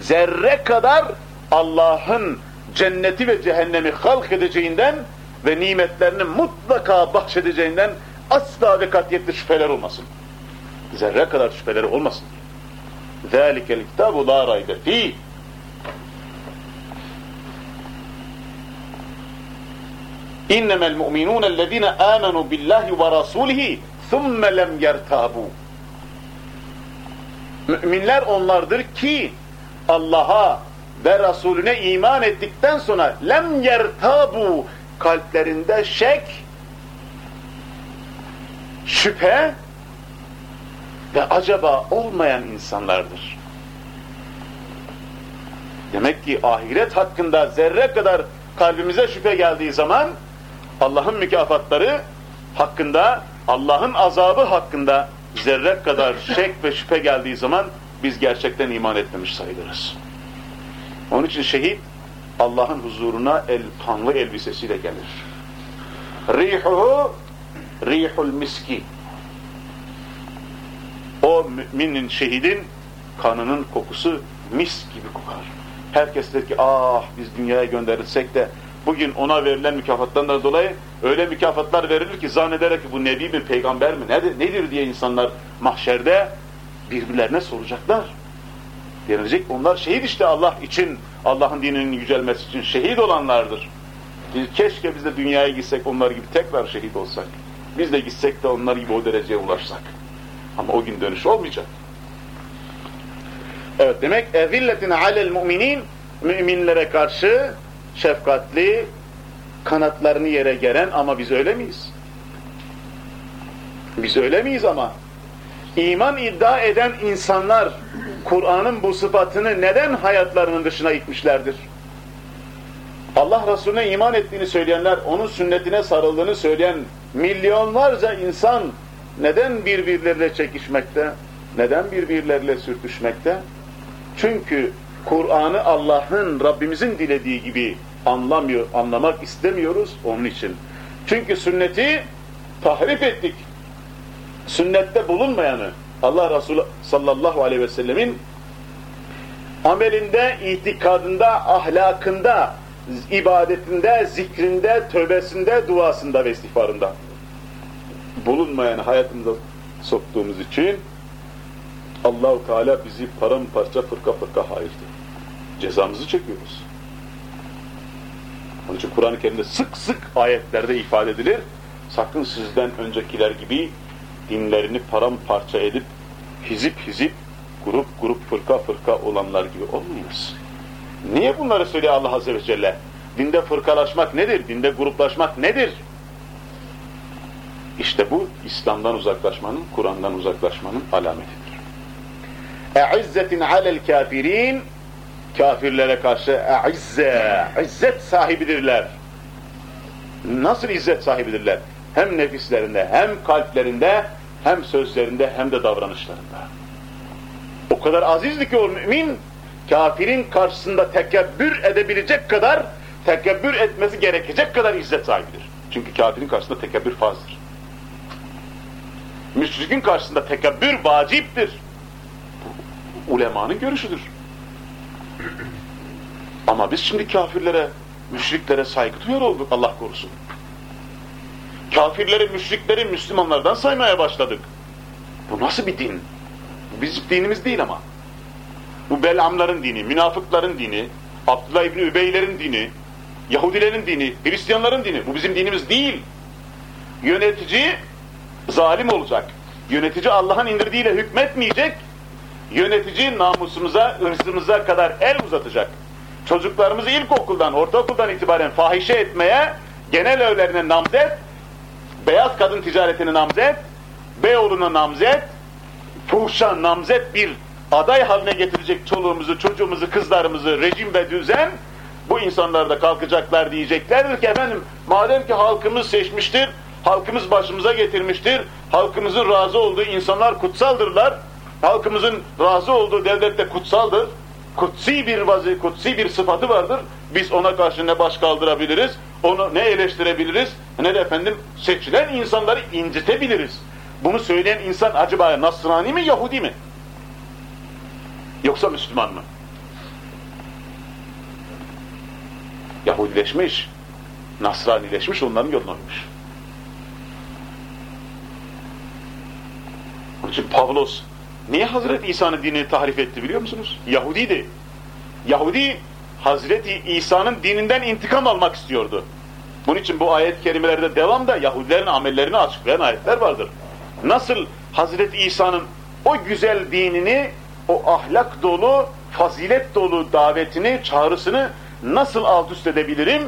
zerre kadar Allah'ın cenneti ve cehennemi halk edeceğinden ve nimetlerini mutlaka bahşedeceğinden asla ve katiyetle şüpheler olmasın. Zerre kadar şüpheleri olmasın. ذَٰلِكَ الْكِتَابُ لَا رَيْبَ ف۪يهِ اِنَّمَا الْمُؤْمِنُونَ الَّذ۪ينَ آمَنُوا بِاللّٰهِ وَرَسُولِهِ ثُمَّ لَمْ يَرْتَابُوا Müminler onlardır ki Allah'a ve Resulüne iman ettikten sonra lem yertabu kalplerinde şek şüphe ve acaba olmayan insanlardır. Demek ki ahiret hakkında zerre kadar kalbimize şüphe geldiği zaman Allah'ın mükafatları hakkında, Allah'ın azabı hakkında zerre kadar şek ve şüphe geldiği zaman biz gerçekten iman etmemiş sayılırız. Onun için şehit Allah'ın huzuruna el kanlı elbisesiyle gelir. Rihuhu rihul miski. O müminin, şehidin kanının kokusu mis gibi kokar. Herkes der ki ah biz dünyaya gönderilsek de bugün ona verilen mükafattan dolayı öyle mükafatlar verilir ki zannederek ki bu nebi mi peygamber mi nedir, nedir diye insanlar mahşerde birbirlerine soracaklar. Denilecek onlar şehit işte Allah için Allah'ın dininin yücelmesi için şehit olanlardır. Keşke biz de dünyaya gitsek onlar gibi tekrar şehit olsak. Biz de gitsek de onlar gibi o dereceye ulaşsak. Ama o gün dönüş olmayacak. Evet demek ezilletin alel müminin müminlere karşı şefkatli, kanatlarını yere geren ama biz öyle miyiz? Biz öyle miyiz ama? İman iddia eden insanlar Kur'an'ın bu sıfatını neden hayatlarının dışına itmişlerdir? Allah Resulüne iman ettiğini söyleyenler, onun sünnetine sarıldığını söyleyen milyonlarca insan neden birbirleriyle çekişmekte? Neden birbirleriyle sürtüşmekte? Çünkü Kur'an'ı Allah'ın, Rabbimizin dilediği gibi anlamıyor, anlamak istemiyoruz onun için. Çünkü sünneti tahrip ettik. Sünnette bulunmayanı Allah Resulü sallallahu aleyhi ve sellemin amelinde, itikadında, ahlakında, ibadetinde, zikrinde, tövbesinde, duasında ve istiğfarında bulunmayan hayatımıza soktuğumuz için Allahu Teala bizi paramparça fırka fırka ayırdı. Cezamızı çekiyoruz. Onun için Kur'an-ı Kerim'de sık sık ayetlerde ifade edilir. Sakın sizden öncekiler gibi dinlerini paramparça edip hizip hizip grup grup fırka fırka olanlar gibi olmayınız. Niye bunları söylüyor Allah Azze ve Celle? Dinde fırkalaşmak nedir? Dinde gruplaşmak nedir? İşte bu İslam'dan uzaklaşmanın, Kur'an'dan uzaklaşmanın alametidir. اَعِزَّةٍ عَلَى الْكَافِرِينَ Kafirlere karşı e'izze, izzet sahibidirler. Nasıl izzet sahibidirler? Hem nefislerinde, hem kalplerinde, hem sözlerinde, hem de davranışlarında. O kadar azizdi ki o mümin, kafirin karşısında tekebbür edebilecek kadar, tekebbür etmesi gerekecek kadar izzet sahibidir. Çünkü kafirin karşısında tekebbür fazdır. Müşrikin karşısında tekebbür vaciptir. Bu ulemanın görüşüdür. Ama biz şimdi kafirlere, müşriklere saygı duyar olduk Allah korusun. Kafirleri, müşrikleri Müslümanlardan saymaya başladık. Bu nasıl bir din? Bizim dinimiz değil ama. Bu Belamların dini, münafıkların dini, Abdullah İbni Übeylerin dini, Yahudilerin dini, Hristiyanların dini. Bu bizim dinimiz değil. Yönetici zalim olacak. Yönetici Allah'ın indirdiğiyle hükmetmeyecek. Yönetici namusumuza, ırzımıza kadar el uzatacak. Çocuklarımızı ilkokuldan, ortaokuldan itibaren fahişe etmeye, genel evlerine namzet, beyaz kadın ticaretini namzet, Beyoğlu'na namzet, fuhşa namzet bir aday haline getirecek çoluğumuzu, çocuğumuzu, kızlarımızı, rejim ve düzen, bu insanlar da kalkacaklar diyeceklerdir ki efendim, madem ki halkımız seçmiştir, halkımız başımıza getirmiştir, halkımızın razı olduğu insanlar kutsaldırlar, halkımızın razı olduğu devlet de kutsaldır, kutsi bir vazi, kutsi bir sıfatı vardır, biz ona karşı ne baş kaldırabiliriz, onu ne eleştirebiliriz, ne de efendim seçilen insanları incitebiliriz. Bunu söyleyen insan acaba Nasrani mi, Yahudi mi? Yoksa Müslüman mı? Yahudileşmiş, Nasranileşmiş, onların yoluna uymuş. Onun için Pavlos niye Hazreti İsa'nın dinini tahrif etti biliyor musunuz? Yahudiydi. Yahudi Hazreti İsa'nın dininden intikam almak istiyordu. Bunun için bu ayet-i kerimelerde devamda Yahudilerin amellerini açıklayan ayetler vardır. Nasıl Hazreti İsa'nın o güzel dinini, o ahlak dolu, fazilet dolu davetini, çağrısını nasıl alt üst edebilirim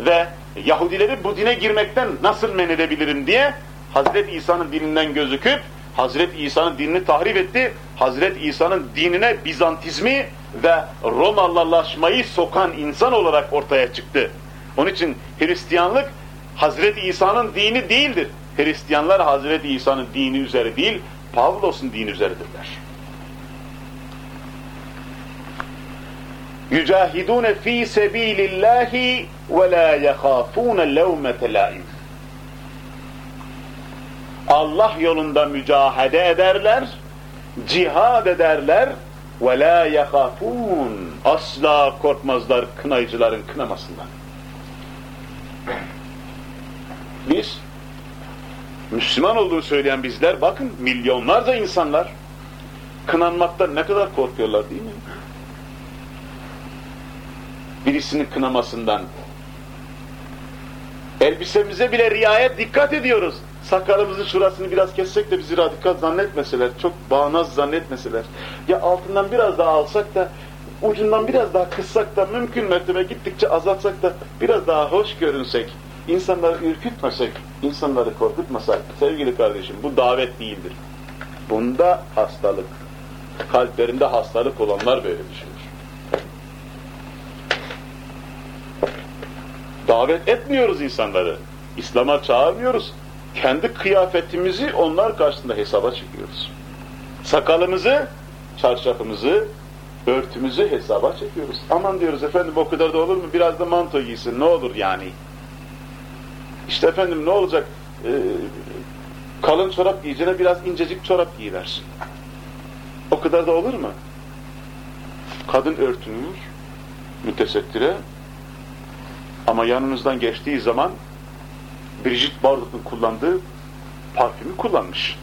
ve Yahudileri bu dine girmekten nasıl men edebilirim diye Hazreti İsa'nın dininden gözüküp Hazreti İsa'nın dinini tahrif etti. Hazreti İsa'nın dinine Bizantizmi ve Romalılaşmayı sokan insan olarak ortaya çıktı. Onun için Hristiyanlık Hazreti İsa'nın dini değildir. Hristiyanlar Hazreti İsa'nın dini üzeri değil, Pavlos'un dini üzeridirler. Yücahidune fi sebilillahi ve la yahafune levmete laim. Allah yolunda mücahede ederler, cihad ederler la yahafun asla korkmazlar kınayıcıların kınamasından. Biz Müslüman olduğunu söyleyen bizler bakın milyonlarca insanlar kınanmaktan ne kadar korkuyorlar değil mi? Birisinin kınamasından. Elbisemize bile riayet dikkat ediyoruz. Sakalımızın şurasını biraz kessek de bizi radikal zannetmeseler, çok bağnaz zannetmeseler. Ya altından biraz daha alsak da, ucundan biraz daha kıssak da, mümkün mertebe gittikçe azaltsak da, biraz daha hoş görünsek, insanları ürkütmesek, insanları korkutmasak, sevgili kardeşim bu davet değildir. Bunda hastalık, kalplerinde hastalık olanlar böyle düşünür. Davet etmiyoruz insanları. İslam'a çağırmıyoruz. Kendi kıyafetimizi onlar karşısında hesaba çekiyoruz. Sakalımızı, çarşafımızı, örtümüzü hesaba çekiyoruz. Aman diyoruz efendim o kadar da olur mu? Biraz da manto giysin ne olur yani. İşte efendim ne olacak? Ee, kalın çorap giyeceğine biraz incecik çorap giyiversin. O kadar da olur mu? Kadın örtünür, mütesettire ama yanınızdan geçtiği zaman Brigitte Bardot'un kullandığı parfümü kullanmış.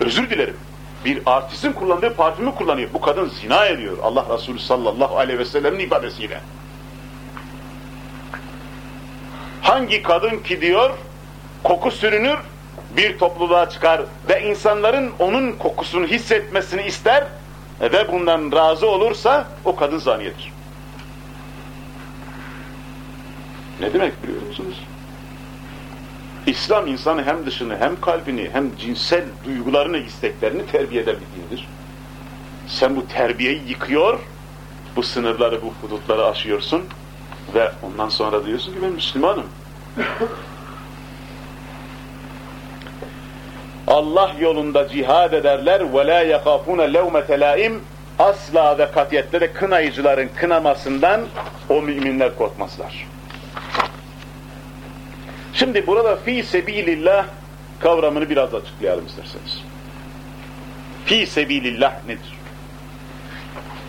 Özür dilerim. Bir artistin kullandığı parfümü kullanıyor. Bu kadın zina ediyor. Allah Resulü sallallahu aleyhi ve sellem'in ibadesiyle. Hangi kadın ki diyor koku sürünür bir topluluğa çıkar ve insanların onun kokusunu hissetmesini ister ve bundan razı olursa o kadın zaniyedir. Ne demek biliyor musunuz? İslam insanı hem dışını hem kalbini hem cinsel duygularını, isteklerini terbiye dindir. Sen bu terbiyeyi yıkıyor, bu sınırları, bu hudutları aşıyorsun ve ondan sonra diyorsun ki ben Müslümanım. Allah yolunda cihad ederler ve la yakafune levmete laim asla ve katiyette de kınayıcıların kınamasından o müminler korkmazlar. Şimdi burada fi sebilillah kavramını biraz açıklayalım isterseniz. Fi sebilillah nedir?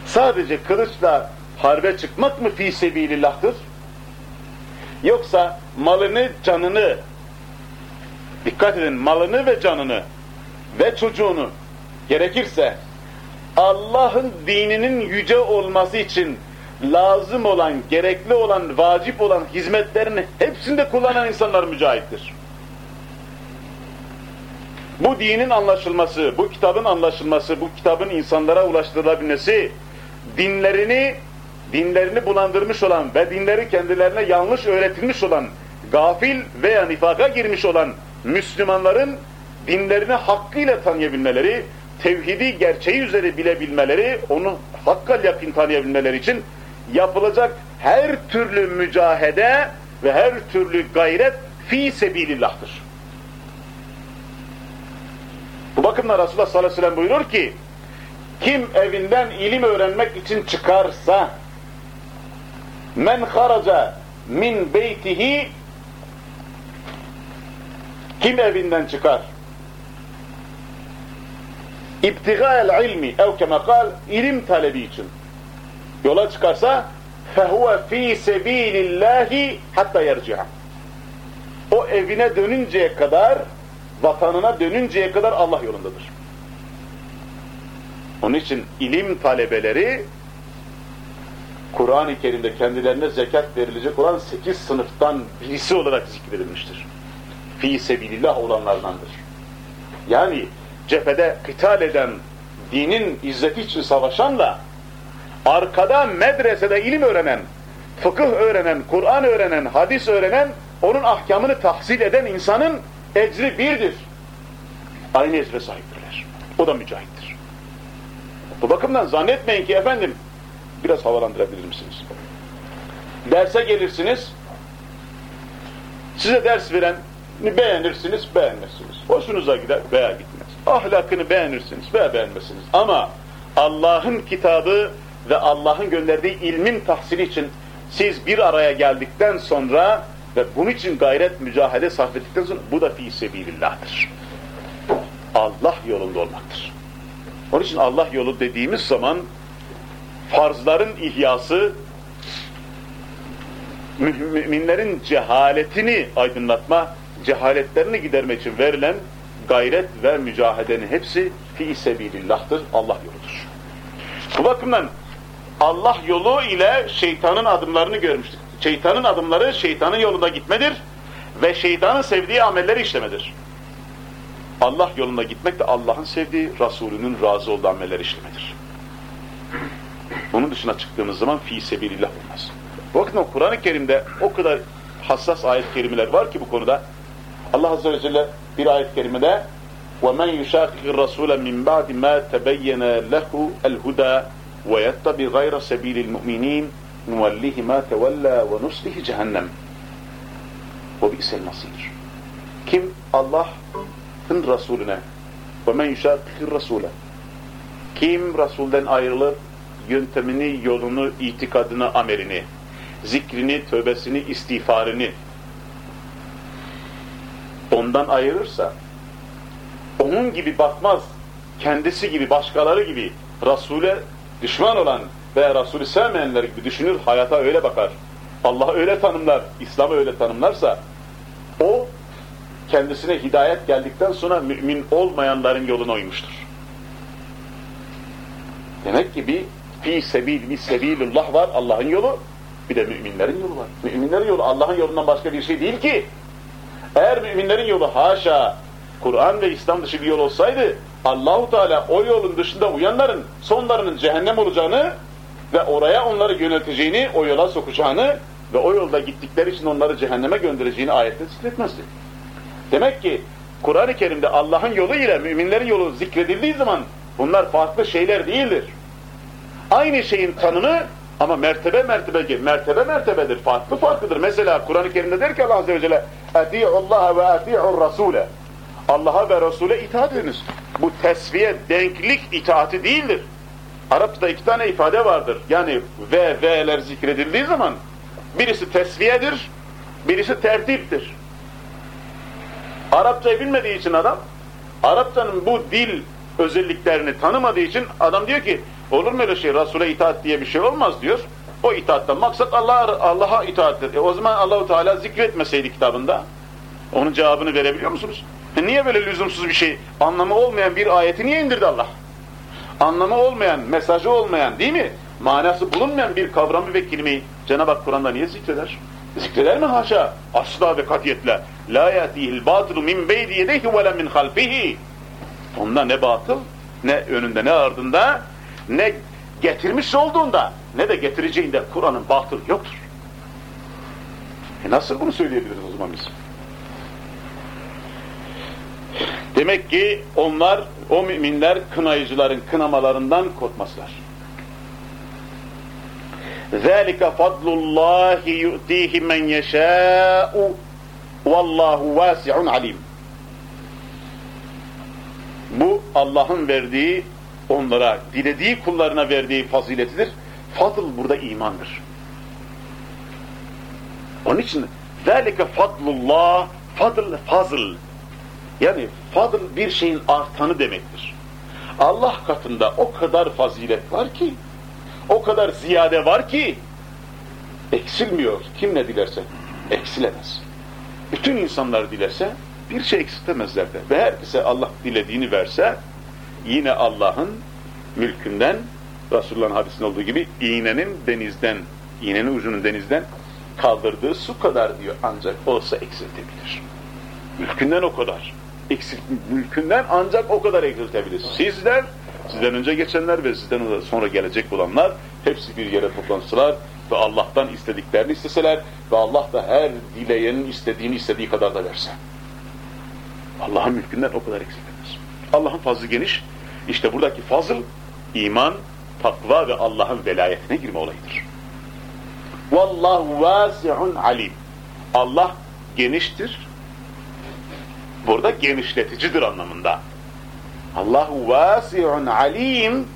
Sadece kılıçla harbe çıkmak mı fi sebilillah'tır? Yoksa malını, canını, dikkat edin malını ve canını ve çocuğunu gerekirse Allah'ın dininin yüce olması için lazım olan, gerekli olan, vacip olan hizmetlerini hepsinde kullanan insanlar mücahittir. Bu dinin anlaşılması, bu kitabın anlaşılması, bu kitabın insanlara ulaştırılabilmesi, dinlerini dinlerini bulandırmış olan ve dinleri kendilerine yanlış öğretilmiş olan, gafil veya nifaka girmiş olan Müslümanların dinlerini hakkıyla tanıyabilmeleri, tevhidi gerçeği üzere bilebilmeleri, onu hakkal yakın tanıyabilmeleri için yapılacak her türlü mücahede ve her türlü gayret fi sebilillah'tır. Bu bakımdan Resulullah sallallahu aleyhi ve sellem buyurur ki kim evinden ilim öğrenmek için çıkarsa men haraca min beytihi kim evinden çıkar İbtigâel ilmi ev keme kal ilim talebi için yola çıkarsa fehuve fî sebîlillâhi hatta yerci'a. O evine dönünceye kadar, vatanına dönünceye kadar Allah yolundadır. Onun için ilim talebeleri Kur'an-ı Kerim'de kendilerine zekat verilecek olan sekiz sınıftan birisi olarak zikredilmiştir. Fî sebilillah olanlardandır. Yani cephede kıtal eden, dinin izzeti için savaşanla arkada medresede ilim öğrenen, fıkıh öğrenen, Kur'an öğrenen, hadis öğrenen, onun ahkamını tahsil eden insanın ecri birdir. Aynı ecre sahiptirler. O da mücahittir. Bu bakımdan zannetmeyin ki efendim, biraz havalandırabilir misiniz? Derse gelirsiniz, size ders veren beğenirsiniz, beğenmezsiniz. Hoşunuza gider veya gitmez. Ahlakını beğenirsiniz veya beğenmezsiniz. Ama Allah'ın kitabı ve Allah'ın gönderdiği ilmin tahsili için siz bir araya geldikten sonra ve bunun için gayret, mücahede sarf ettikten sonra bu da fi sebilillah'tır. Allah yolunda olmaktır. Onun için Allah yolu dediğimiz zaman farzların ihyası, müminlerin cehaletini aydınlatma, cehaletlerini gidermek için verilen gayret ve mücahedenin hepsi fi sebilillah'tır, Allah yoludur. Bu bakımdan Allah yolu ile şeytanın adımlarını görmüştük. Şeytanın adımları şeytanın yolunda gitmedir ve şeytanın sevdiği amelleri işlemedir. Allah yolunda gitmek de Allah'ın sevdiği, Resulünün razı olduğu ameller işlemedir. Bunun dışına çıktığımız zaman fi sebilillah olmaz. Bakın o Kur'an-ı Kerim'de o kadar hassas ayet-i kerimeler var ki bu konuda. Allah Azze ve Celle bir ayet-i kerimede وَمَنْ يُشَاقِقِ الرَّسُولَ مِنْ بَعْدِ مَا تَبَيَّنَ لَهُ الْهُدَى وَيَتَّبِ غَيْرَ سَب۪يلِ الْمُؤْمِنِينَ نُوَلِّهِ مَا تَوَلَّى وَنُسْلِهِ جَهَنَّمْ وَبِئْسَ الْمَصِيرِ Kim Allah'ın Resulüne وَمَنْ يُشَاقِقِ الرَّسُولَ Kim Resul'den ayrılır, yöntemini, yolunu, itikadını, amelini, zikrini, tövbesini, istiğfarını ondan ayırırsa, onun gibi bakmaz, kendisi gibi, başkaları gibi Resul'e düşman olan veya Resulü sevmeyenler gibi düşünür, hayata öyle bakar. Allah öyle tanımlar, İslam'ı öyle tanımlarsa, o kendisine hidayet geldikten sonra mümin olmayanların yoluna uymuştur. Demek ki bir fi sebil, bir sebilullah var, Allah'ın yolu, bir de müminlerin yolu var. Müminlerin yolu Allah'ın yolundan başka bir şey değil ki. Eğer müminlerin yolu haşa, Kur'an ve İslam dışı bir yol olsaydı, Allahu Teala o yolun dışında uyanların sonlarının cehennem olacağını ve oraya onları yönelteceğini, o yola sokacağını ve o yolda gittikleri için onları cehenneme göndereceğini ayette zikretmezdi. Demek ki Kur'an-ı Kerim'de Allah'ın yolu ile müminlerin yolu zikredildiği zaman bunlar farklı şeyler değildir. Aynı şeyin tanımı ama mertebe mertebe mertebe mertebedir. Farklı farklıdır. Mesela Kur'an-ı Kerim'de der ki Allah Azze ve Celle اَتِيعُ اللّٰهَ وَاَتِيعُ الرَّسُولَ Allah'a ve Resul'e itaat ediniz. Bu tesviye, denklik itaati değildir. Arapçada iki tane ifade vardır. Yani ve ve'ler zikredildiği zaman birisi tesviyedir, birisi tertiptir. Arapçayı bilmediği için adam, Arapçanın bu dil özelliklerini tanımadığı için adam diyor ki olur mu öyle şey Resul'e itaat diye bir şey olmaz diyor. O itaatten maksat Allah Allah'a itaattir. E o zaman Allahu Teala zikretmeseydi kitabında onun cevabını verebiliyor musunuz? E niye böyle lüzumsuz bir şey, anlamı olmayan bir ayeti niye indirdi Allah? Anlamı olmayan, mesajı olmayan değil mi? Manası bulunmayan bir kavramı ve kelimeyi Cenab-ı Hak Kur'an'da niye zikreder? Zikreder mi haşa? Asla ve katiyetle. La yatihil batilu min beydi yedeyhi ve min halfihi. Onda ne batıl, ne önünde ne ardında, ne getirmiş olduğunda, ne de getireceğinde Kur'an'ın batıl yoktur. E nasıl bunu söyleyebiliriz o zaman biz? Demek ki onlar, o müminler kınayıcıların kınamalarından korkmazlar. ذَٰلِكَ فَضْلُ اللّٰهِ يُؤْتِيهِ مَنْ يَشَاءُ وَاللّٰهُ وَاسِعٌ alim. Bu Allah'ın verdiği, onlara, dilediği kullarına verdiği faziletidir. Fadıl burada imandır. Onun için ذَٰلِكَ فَضْلُ اللّٰهِ Fadıl, fazıl. yani fadıl bir şeyin artanı demektir. Allah katında o kadar fazilet var ki, o kadar ziyade var ki, eksilmiyor. Kim ne dilerse eksilemez. Bütün insanlar dilerse bir şey eksiltemezler de. Ve herkese Allah dilediğini verse, yine Allah'ın mülkünden, Resulullah'ın hadisinde olduğu gibi, iğnenin denizden, iğnenin ucunun denizden kaldırdığı su kadar diyor ancak olsa eksiltebilir. Mülkünden o kadar. Eksilt, mülkünden ancak o kadar eksiltebilir. Sizler, sizden önce geçenler ve sizden sonra gelecek olanlar hepsi bir yere toplansılar ve Allah'tan istediklerini isteseler ve Allah da her dileyenin istediğini istediği kadar da verse. Allah'ın mülkünden o kadar eksiltemez. Allah'ın fazlı geniş. İşte buradaki fazıl iman, takva ve Allah'ın velayetine girme olayıdır. Vallahu vasi'un alim. Allah geniştir. Burada genişleticidir anlamında. Allahu vasi'un alim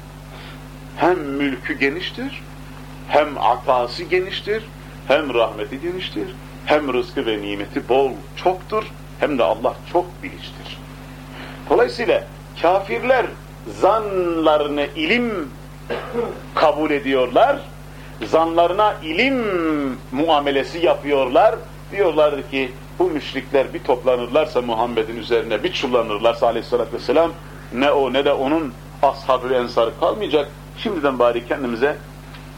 hem mülkü geniştir, hem atası geniştir, hem rahmeti geniştir, hem rızkı ve nimeti bol çoktur, hem de Allah çok bilinçtir. Dolayısıyla kafirler zanlarını ilim kabul ediyorlar. Zanlarına ilim muamelesi yapıyorlar. Diyorlar ki bu müşrikler bir toplanırlarsa Muhammed'in üzerine bir çullanırlarsa aleyhissalatü vesselam ne o ne de onun ashab-ı ensarı kalmayacak. Şimdiden bari kendimize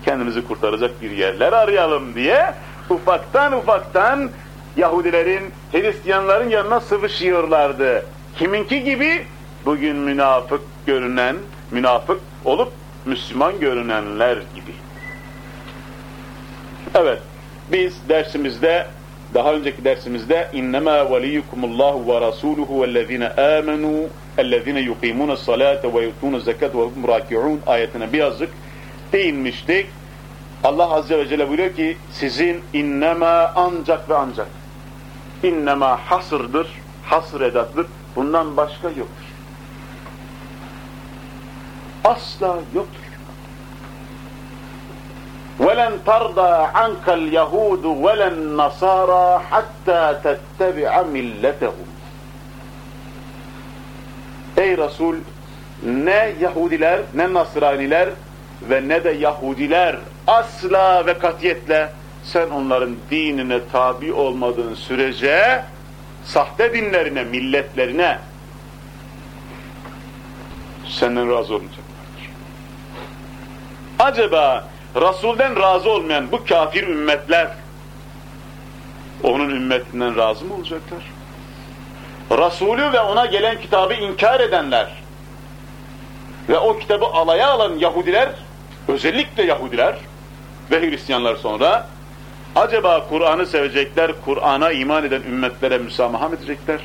kendimizi kurtaracak bir yerler arayalım diye ufaktan ufaktan Yahudilerin, Hristiyanların yanına sıvışıyorlardı. Kiminki gibi? Bugün münafık görünen, münafık olup Müslüman görünenler gibi. Evet, biz dersimizde, daha önceki dersimizde innema veliyukumullahu ve rasuluhu vellezine amenu ellezine yuqimuna salate ve yutuna zekat ve hum rakiun ayetine birazcık değinmiştik. Allah azze ve celle buyuruyor ki sizin innema ancak ve ancak innema hasırdır, hasır edattır. Bundan başka yoktur. Asla yoktur. وَلَنْ تَرْضَى عَنْكَ الْيَهُودُ وَلَا النَّصَارَى حَتَّى تَتَّبِعَ مِلَّتَهُمْ Ey Resul ne Yahudiler ne Nasraniler ve ne de Yahudiler asla ve katiyetle sen onların dinine tabi olmadığın sürece sahte dinlerine, milletlerine senden razı olmayacaklardır. Acaba Resul'den razı olmayan bu kafir ümmetler onun ümmetinden razı mı olacaklar? Resulü ve ona gelen kitabı inkar edenler ve o kitabı alaya alan Yahudiler, özellikle Yahudiler ve Hristiyanlar sonra acaba Kur'an'ı sevecekler, Kur'an'a iman eden ümmetlere müsamaha mı edecekler?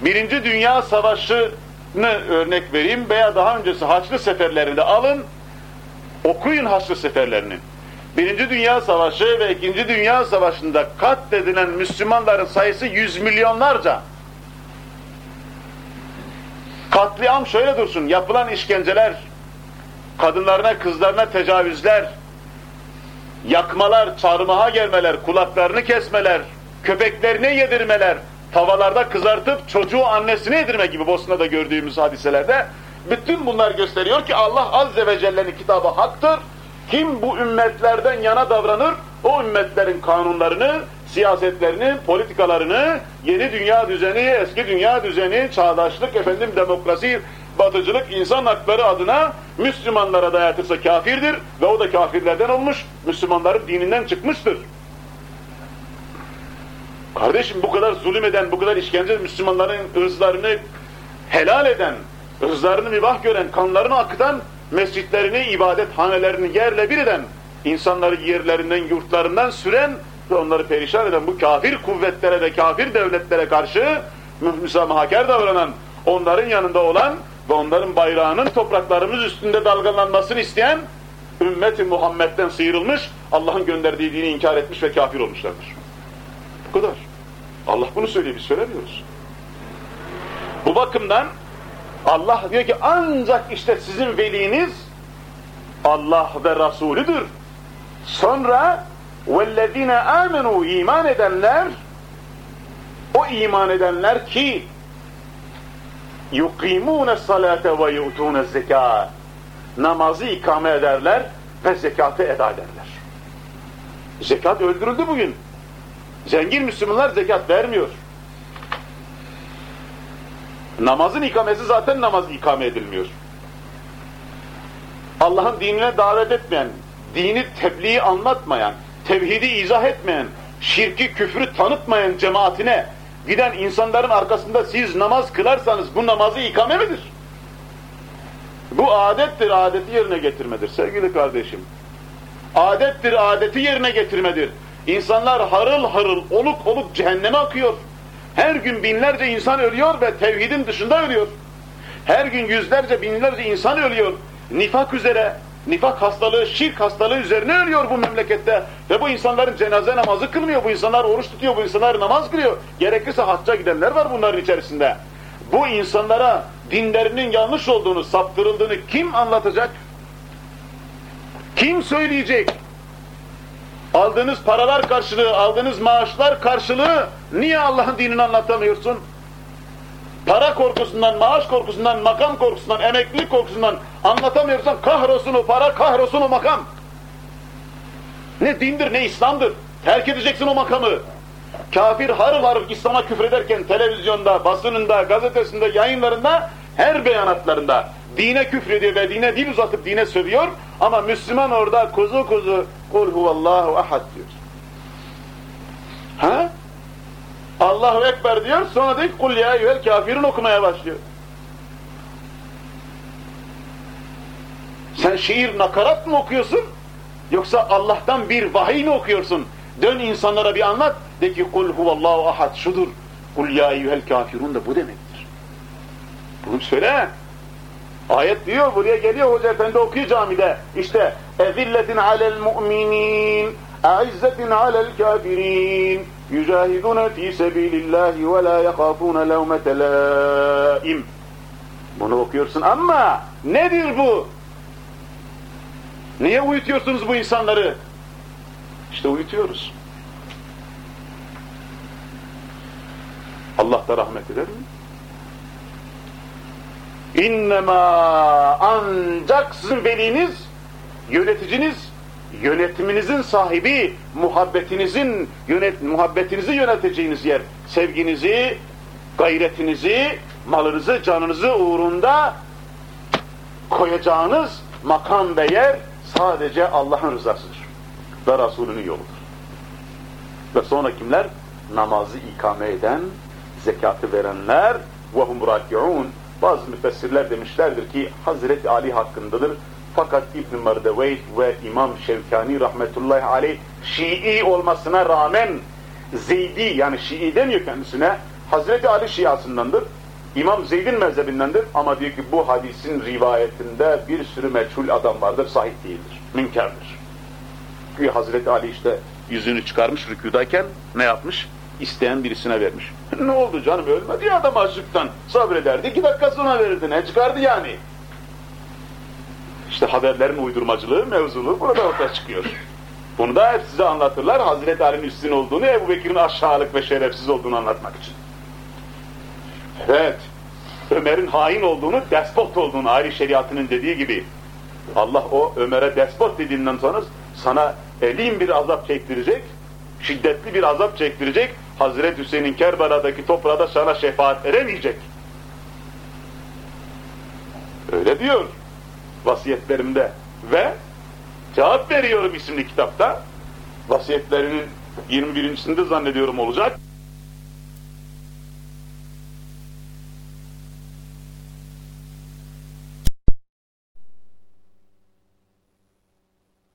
Birinci Dünya Savaşı'nı örnek vereyim veya daha öncesi Haçlı seferlerinde alın, okuyun Haçlı seferlerini. Birinci Dünya Savaşı ve İkinci Dünya Savaşı'nda katledilen Müslümanların sayısı yüz milyonlarca. Katliam şöyle dursun, yapılan işkenceler, kadınlarına, kızlarına tecavüzler, yakmalar, çarmıha gelmeler, kulaklarını kesmeler, köpeklerine yedirmeler, tavallarda kızartıp çocuğu annesine yedirme gibi Bosna'da gördüğümüz hadiselerde bütün bunlar gösteriyor ki Allah Azze ve Celle'nin kitabı haktır. Kim bu ümmetlerden yana davranır, o ümmetlerin kanunlarını, siyasetlerini, politikalarını, yeni dünya düzeni, eski dünya düzeni, çağdaşlık, efendim demokrasi, batıcılık, insan hakları adına Müslümanlara dayatırsa kafirdir ve o da kafirlerden olmuş, Müslümanların dininden çıkmıştır. Kardeşim bu kadar zulüm eden, bu kadar işkence Müslümanların ırzlarını helal eden, ırzlarını mübah gören, kanlarını akıtan, mescitlerini, ibadethanelerini yerle bir eden, insanları yerlerinden, yurtlarından süren ve onları perişan eden bu kafir kuvvetlere ve kafir devletlere karşı müsamahakar davranan, onların yanında olan ve onların bayrağının topraklarımız üstünde dalgalanmasını isteyen ümmeti Muhammed'den sıyrılmış, Allah'ın gönderdiği dini inkar etmiş ve kafir olmuşlardır. Bu kadar. Allah bunu söylüyor, biz söylemiyoruz. Bu bakımdan Allah diyor ki ancak işte sizin veliniz Allah ve Resulüdür. Sonra وَالَّذ۪ينَ آمَنُوا iman edenler o iman edenler ki يُقِيمُونَ الصَّلَاةَ وَيُؤْتُونَ الزَّكَاةَ Namazı ikame ederler ve zekatı eda ederler. Zekat öldürüldü bugün. Zengin Müslümanlar zekat vermiyor. Namazın ikamesi zaten namaz ikame edilmiyor. Allah'ın dinine davet etmeyen, dini tebliği anlatmayan, tevhidi izah etmeyen, şirki küfrü tanıtmayan cemaatine giden insanların arkasında siz namaz kılarsanız bu namazı ikame midir? Bu adettir, adeti yerine getirmedir sevgili kardeşim. Adettir, adeti yerine getirmedir. İnsanlar harıl harıl, oluk oluk cehenneme akıyor. Her gün binlerce insan ölüyor ve tevhidin dışında ölüyor. Her gün yüzlerce, binlerce insan ölüyor. Nifak üzere, nifak hastalığı, şirk hastalığı üzerine ölüyor bu memlekette. Ve bu insanların cenaze namazı kılmıyor, bu insanlar oruç tutuyor, bu insanlar namaz kılıyor. Gerekirse hacca gidenler var bunların içerisinde. Bu insanlara dinlerinin yanlış olduğunu, saptırıldığını kim anlatacak? Kim söyleyecek? Aldığınız paralar karşılığı, aldığınız maaşlar karşılığı niye Allah'ın dinini anlatamıyorsun? para korkusundan, maaş korkusundan, makam korkusundan, emeklilik korkusundan anlatamıyorsan kahrolsun o para, kahrolsun o makam. Ne dindir ne İslam'dır. Terk edeceksin o makamı. Kafir harıl harıl İslam'a küfrederken televizyonda, basınında, gazetesinde, yayınlarında, her beyanatlarında dine küfrediyor ve dine dil uzatıp dine sövüyor ama Müslüman orada kuzu kuzu kul huvallahu ahad diyor. Ha? Allahu Ekber diyor sonra ki kul ya eyyuhel kafirun okumaya başlıyor. Sen şiir nakarat mı okuyorsun? Yoksa Allah'tan bir vahiy mi okuyorsun? Dön insanlara bir anlat. De ki kul huvallahu ahad şudur. Kul ya eyyuhel kafirun da bu demektir. Bunu söyle. Ayet diyor buraya geliyor Hoca Efendi okuyor camide. İşte ezilletin alel mu'minin a'izzetin alel kafirin yücahidune fi sebilillahi ve la yakafune levmete laim. Bunu okuyorsun ama nedir bu? Niye uyutuyorsunuz bu insanları? İşte uyutuyoruz. Allah da rahmet eder mi? İnnemâ ancak sizin veliniz, yöneticiniz, yönetiminizin sahibi, muhabbetinizin, yönet, muhabbetinizi yöneteceğiniz yer, sevginizi, gayretinizi, malınızı, canınızı uğrunda koyacağınız makam ve yer sadece Allah'ın rızasıdır ve Resulünün yoludur. Ve sonra kimler? Namazı ikame eden, zekatı verenler وَهُمْ رَاكِعُونَ bazı müfessirler demişlerdir ki Hazreti Ali hakkındadır. Fakat İbn-i Mardeveyt ve İmam Şevkani rahmetullahi aleyh Şii olmasına rağmen Zeydi yani Şii demiyor kendisine Hazreti Ali Şiasındandır. İmam Zeyd'in mezhebindendir ama diyor ki bu hadisin rivayetinde bir sürü meçhul adam vardır, sahih değildir, münkerdir. Çünkü Hazreti Ali işte yüzünü çıkarmış rükudayken ne yapmış? İsteyen birisine vermiş. ne oldu canım ölmedi ya adam açlıktan sabrederdi, iki dakika sonra verirdi, ne çıkardı yani? İşte haberlerin uydurmacılığı, mevzuluğu burada ortaya çıkıyor. Bunu da hep size anlatırlar, Hazreti Ali'nin üstün olduğunu, Ebu Bekir'in aşağılık ve şerefsiz olduğunu anlatmak için. Evet, Ömer'in hain olduğunu, despot olduğunu ayrı şeriatının dediği gibi Allah o Ömer'e despot dediğinden sonra sana elin bir azap çektirecek, şiddetli bir azap çektirecek, Hazreti Hüseyin'in Kerbela'daki toprağa da sana şefaat edemeyecek. Öyle diyor vasiyetlerimde ve cevap veriyorum isimli kitapta vasiyetlerinin 21.sinde zannediyorum olacak.